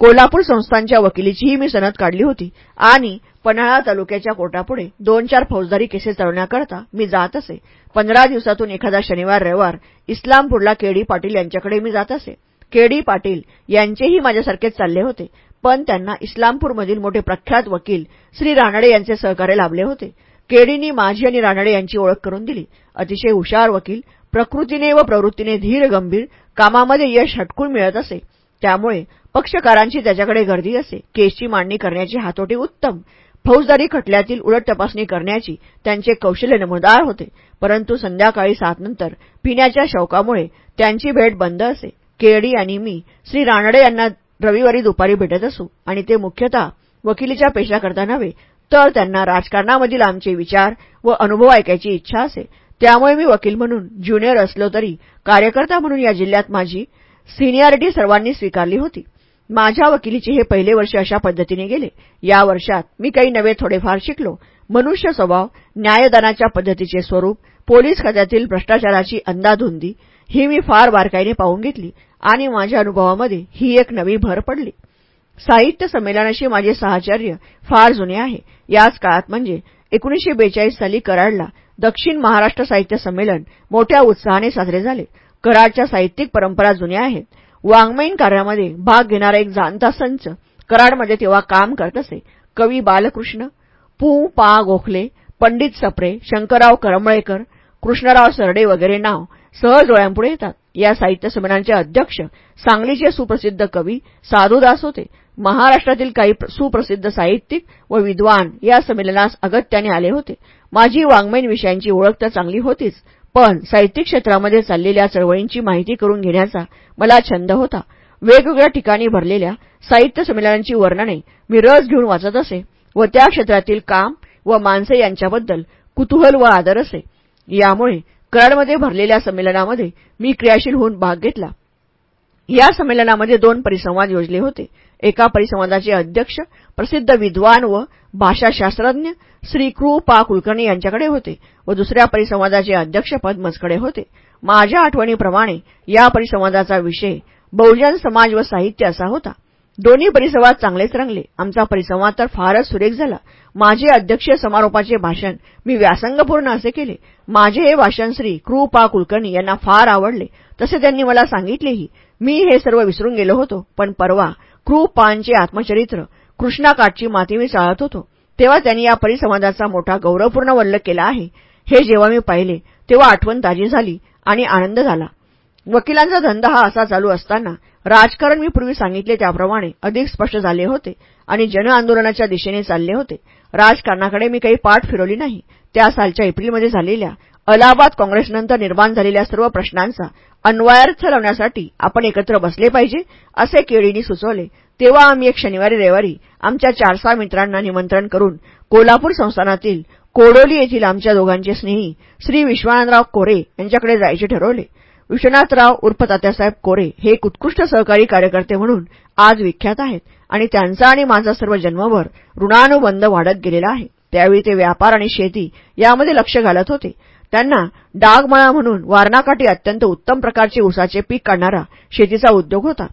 कोल्हापूर संस्थांच्या वकिलीचीही मी सनद काढली होती आणि पन्हाळा तालुक्याच्या कोर्टापुढे दोन चार फौजदारी केसेस चालवण्याकरता मी जात असे. पंधरा दिवसातून एखादा शनिवार रविवार इस्लामपूरला केडी पाटील यांच्याकडे मी जात असे. केडी पाटील यांचेही माझ्यासारखेच चालले होते पण त्यांना इस्लामपूरमधील मोठे प्रख्यात वकील श्री रानडे यांचे सहकार्य लाभले होते. केडींनी माझी आणि रानडे यांची ओळख करून दिली. अतिशय हुशार वकील प्रकृतीने व प्रवृत्तीने धीर गंभीर कामामध्ये यश हटकून मिळत असे. त्यामुळे पक्षकारांची त्याच्याकडे गर्दी असे. केसची मांडणी करण्याची हातोटी उत्तम. फौजदारी खटल्यातील उलट तपासणी करण्याची त्यांचे कौशल्य नमूदार होते. परंतु संध्याकाळी सातनंतर पिण्याच्या शौकामुळे त्यांची भेट बंद असे. केडी आणि मी श्री रानडे यांना रविवारी दुपारी भेटत असू आणि ते मुख्यतः वकिलीच्या पेशाकरता नव्हे तर त्यांना राजकारणामधील आमचे विचार व अनुभव ऐकायची इच्छा असे. त्यामुळे मी वकील म्हणून ज्युनियर असलो तरी कार्यकर्ता म्हणून या जिल्ह्यात माझी सिनियरिटी सर्वांनी स्वीकारली होती. माझ्या वकिलीचे हे पहिले वर्ष अशा पद्धतीने गेले. या वर्षात मी काही नवे थोडेफार शिकलो. मनुष्य स्वभाव न्यायदानाच्या पद्धतीचे स्वरूप पोलीस खात्यातील भ्रष्टाचाराची अंदाधुंदी ही मी फार बारकाईने पाहून घेतली आणि माझ्या अनुभवामध्ये ही एक नवी भर पडली. साहित्य संमेलनाशी माझे साहचर्य फार जुने आहे. याच काळात म्हणजे एकोणीशे बेचाळीस साली कराडला दक्षिण महाराष्ट्र साहित्य संमेलन मोठ्या उत्साहाने साजरे झाले. कराडच्या साहित्यिक परंपरा जुन्या आहेत. वाङ्मयीन कार्यामध्ये भाग घेणारा एक जाणता संच कराडमध्ये तेव्हा काम करत असे. कवी बालकृष्ण पु. पा. गोखले पंडित सप्रे शंकरराव करमळेकर कृष्णराव सरडे वगैरे नाव सहज डोळ्यांपुढे येतात. या साहित्य संमेलनाचे अध्यक्ष सांगलीचे सुप्रसिद्ध कवी साधुदास होते. महाराष्ट्रातील काही सुप्रसिद्ध साहित्यिक व विद्वान या संमेलनास अगत्याने आले होते. माझी वाङ्मयीन विषयांची ओळख तर चांगली होतीच पण साहित्यिक क्षेत्रामध्ये चाललेल्या चळवळींची माहिती करून घेण्याचा मला छंद होता. वेगवेगळ्या ठिकाणी भरलेल्या साहित्य संमेलनांची वर्णने मी रस घेऊन वाचत असे व त्या क्षेत्रातील काम व माणसे यांच्याबद्दल कुतूहल व आदर असे. यामुळे कराडमध्ये भरलेल्या संमेलनामध्ये मी क्रियाशील होऊन भाग घेतला. या संमेलनामध्ये दोन परिसंवाद योजले होते. एका परिसंवादाचे अध्यक्ष प्रसिद्ध विद्वान व भाषाशास्त्रज्ञ श्री कृपा कुलकर्णी यांच्याकडे होते व दुसऱ्या परिसंवादाचे अध्यक्षपद मजकडे होते. माझ्या आठवणीप्रमाणे या परिसंवादाचा विषय बहुजन समाज व साहित्य असा होता. दोन्ही परिसंवाद चांगलेच रंगले. आमचा परिसंवाद तर फारच सुरेख झाला. माझे अध्यक्षीय समारोपाचे भाषण मी व्यासंगपूर्ण असे केले. माझे हे भाषण श्री कृपा कुलकर्णी यांना फार आवडले. तसे त्यांनी मला सांगितलेही. मी हे सर्व विसरून गेलो होतो. पण परवा कृ आत्मचरित्र. कृष्णाकाठची माती मी चाळत होतो. तेव्हा त्यांनी या परिसंवादाचा मोठा गौरवपूर्ण वल्ल केला आहे. हे जेव्हा मी पाहिले तेव्हा आठवण ताजी झाली आणि आनंद झाला. वकिलांचा धंदा हा असा चालू असताना राजकारण मी पूर्वी सांगितले त्याप्रमाणे अधिक स्पष्ट झाले होते आणि जनआंदोलनाच्या दिशेने चालले होते. राजकारणाकडे मी काही पाठ फिरवली नाही. त्या सालच्या एप्रिलमध्ये झालेल्या अलाहाबाद काँग्रेसनंतर निर्माण झालेल्या सर्व प्रश्नांचा अन्वयार्थ लावण्यासाठी आपण एकत्र बसले पाहिजे असे केडीनी सुचवले. तेव्हा आम्ही एक शनिवारी रविवारी आमच्या चार सहा मित्रांना निमंत्रण करून कोल्हापूर संस्थानातील कोडोली येथील आमच्या दोघांचे स्नेही श्री विश्वानंदराव कोरे यांच्याकडे जायचे ठरवले. विश्वनाथराव उर्फ तात्यासाहेब कोरे हे एक उत्कृष्ट सहकारी कार्यकर्ते म्हणून आज विख्यात आहेत आणि त्यांचा आणि माझा सर्व जन्मभर ऋणानुबंध वाढत गेलेला आहे. त्यावेळी ते व्यापार आणि शेती यामध्ये लक्ष घालत होते. त्यांना डागमळा म्हणून वारणाकाठी अत्यंत उत्तम प्रकारचे ऊसाचे पीक काढणारा शेतीचा उद्योग होता.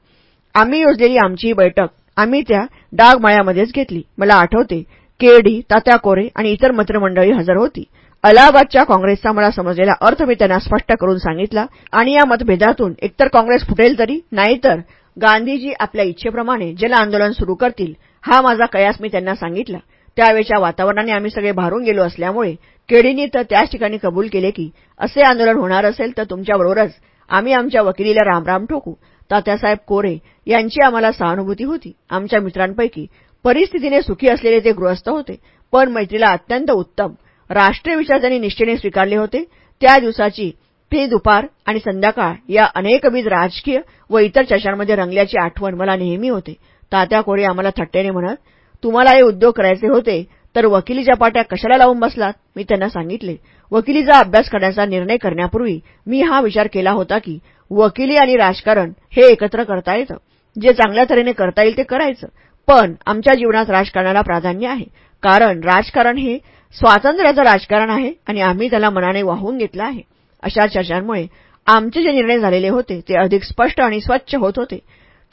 आम्ही योजलेली आमची ही बैठक आम्ही त्या डागमळ्यामध्येच घेतली. मला आठवते केडी तात्या कोरे आणि इतर मित्रमंडळी हजर होती. अलाहाबादच्या काँग्रेसचा मला समजलेला अर्थ मी त्यांना स्पष्ट करून सांगितला आणि या मतभेदातून एकतर काँग्रेस फुटेल तरी नाहीतर गांधीजी आपल्या इच्छेप्रमाणे जल आंदोलन सुरू करतील हा माझा कयास मी त्यांना सांगितला. त्यावेळच्या वातावरणाने आम्ही सगळे भारून गेलो असल्यामुळे केडीनी तर त्याच ठिकाणी कबूल केले की असे आंदोलन होणार असेल तर तुमच्याबरोबरच आम्ही आमच्या वकिलीला रामराम ठोकू. तात्यासाहेब कोरे यांची आम्हाला सहानुभूती होती. आमच्या मित्रांपैकी परिस्थितीने सुखी असलेले ते गृहस्थ होते पण मैत्रीला अत्यंत उत्तम राष्ट्रीय विचार त्यांनी निष्ठेने स्वीकारले होते. त्या दिवसाची ती दुपार आणि संध्याकाळ या अनेकविध राजकीय व इतर चर्चांमध्ये रंगल्याची आठवण मला नेहमी होते. तात्या कोरे आम्हाला थट्टेने म्हणत तुम्हाला हे उद्योग करायचे होते तर वकिलीच्या पाट्या कशाला लावून बसलात? मी त्यांना सांगितले वकिलीचा अभ्यास करण्याचा निर्णय करण्यापूर्वी मी हा विचार केला होता की वकिली आणि राजकारण हे एकत्र करता येतं. जे चांगल्या तऱ्हेने करता येईल ते करायचं. पण आमच्या जीवनात राजकारणाला प्राधान्य आहे. कारण राजकारण हे स्वातंत्र्याचं राजकारण आहे आणि आम्ही त्याला मनाने वाहून घेतलं आहे. अशा चर्चांमुळे आमचे जे निर्णय झालेले होते ते अधिक स्पष्ट आणि स्वच्छ होत होते.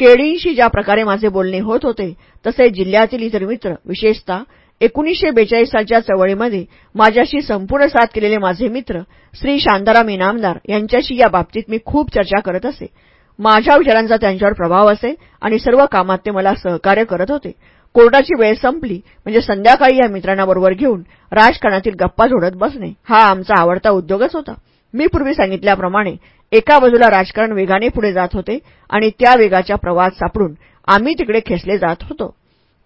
केळींशी ज्या प्रकारे माझे बोलणे होत होते तसे जिल्ह्यातील इतर मित्र विशेषतः एकोणीसशे बेचाळीस सालच्या चवळीमध्ये माझ्याशी संपूर्ण साथ केलेले माझे मित्र श्री शांताराम इनामदार यांच्याशी या बाबतीत मी खूप चर्चा करत असे. माझ्या विचारांचा त्यांच्यावर प्रभाव असे आणि सर्व कामात ते मला सहकार्य करत होते. कोर्टाची वेळ संपली म्हणजे संध्याकाळी या मित्रांना बरोबर घेऊन राजकारणातील गप्पा जोडत बसणे हा आमचा आवडता उद्योगच होता. मी पूर्वी सांगितल्याप्रमाणे एका बाजूला राजकारण वेगाने पुढे जात होते आणि त्या वेगाच्या प्रवाहात सापडून आम्ही तिकडे खेचले जात होतो.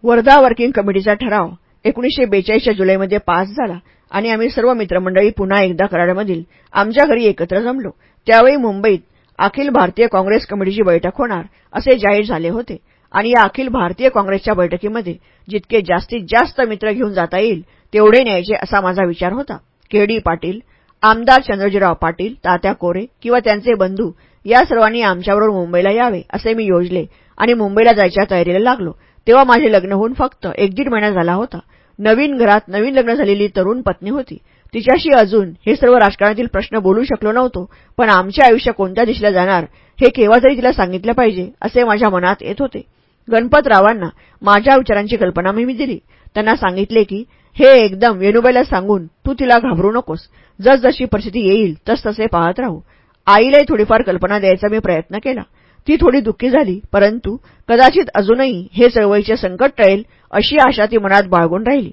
वर्धा वर्किंग कमिटीचा ठराव एकोणीसशे बेचाळीसच्या जुलैमध्ये पास झाला आणि आम्ही सर्व मित्रमंडळी पुन्हा एकदा कराडमधील आमच्या घरी एकत्र जमलो. त्यावेळी मुंबईत अखिल भारतीय काँग्रेस कमिटीची बैठक होणार असे जाहीर झाले होते आणि या अखिल भारतीय काँग्रेसच्या बैठकीमध्ये जितके जास्तीत जास्त मित्र घेऊन जाता येईल तेवढे न्यायचे असा माझा विचार होता. के डी पाटील आमदार चंद्रजीराव पाटील तात्या कोरे किंवा त्यांचे बंधू या सर्वांनी आमच्याबरोबर मुंबईला यावे असे मी योजले आणि मुंबईला जायच्या तयारीला लागलो. तेव्हा माझे लग्न होऊन फक्त एक दीड महिना झाला होता. नवीन घरात नवीन लग्न झालेली तरुण पत्नी होती. तिच्याशी अजून हे सर्व राजकारणातील प्रश्न बोलू शकलो नव्हतो पण आमचे आयुष्य कोणत्या दिशेला जाणार हे केव्हा तरी तिला सांगितलं पाहिजे असे माझ्या मनात येत होते. गणपतरावांना माझ्या विचारांची कल्पना मी दिली. त्यांना सांगितले की हे एकदम वेणुबाईला सांगून तू तिला घाबरू नकोस. जसजशी परिस्थिती येईल तसतसे पाहत राहू. आईलाही थोडीफार कल्पना द्यायचा मी प्रयत्न केला. ती थोडी दुःखी झाली परंतु कदाचित अजूनही हे चळवळीचे संकट टळेल अशी आशा ती मनात बाळगून राहिली.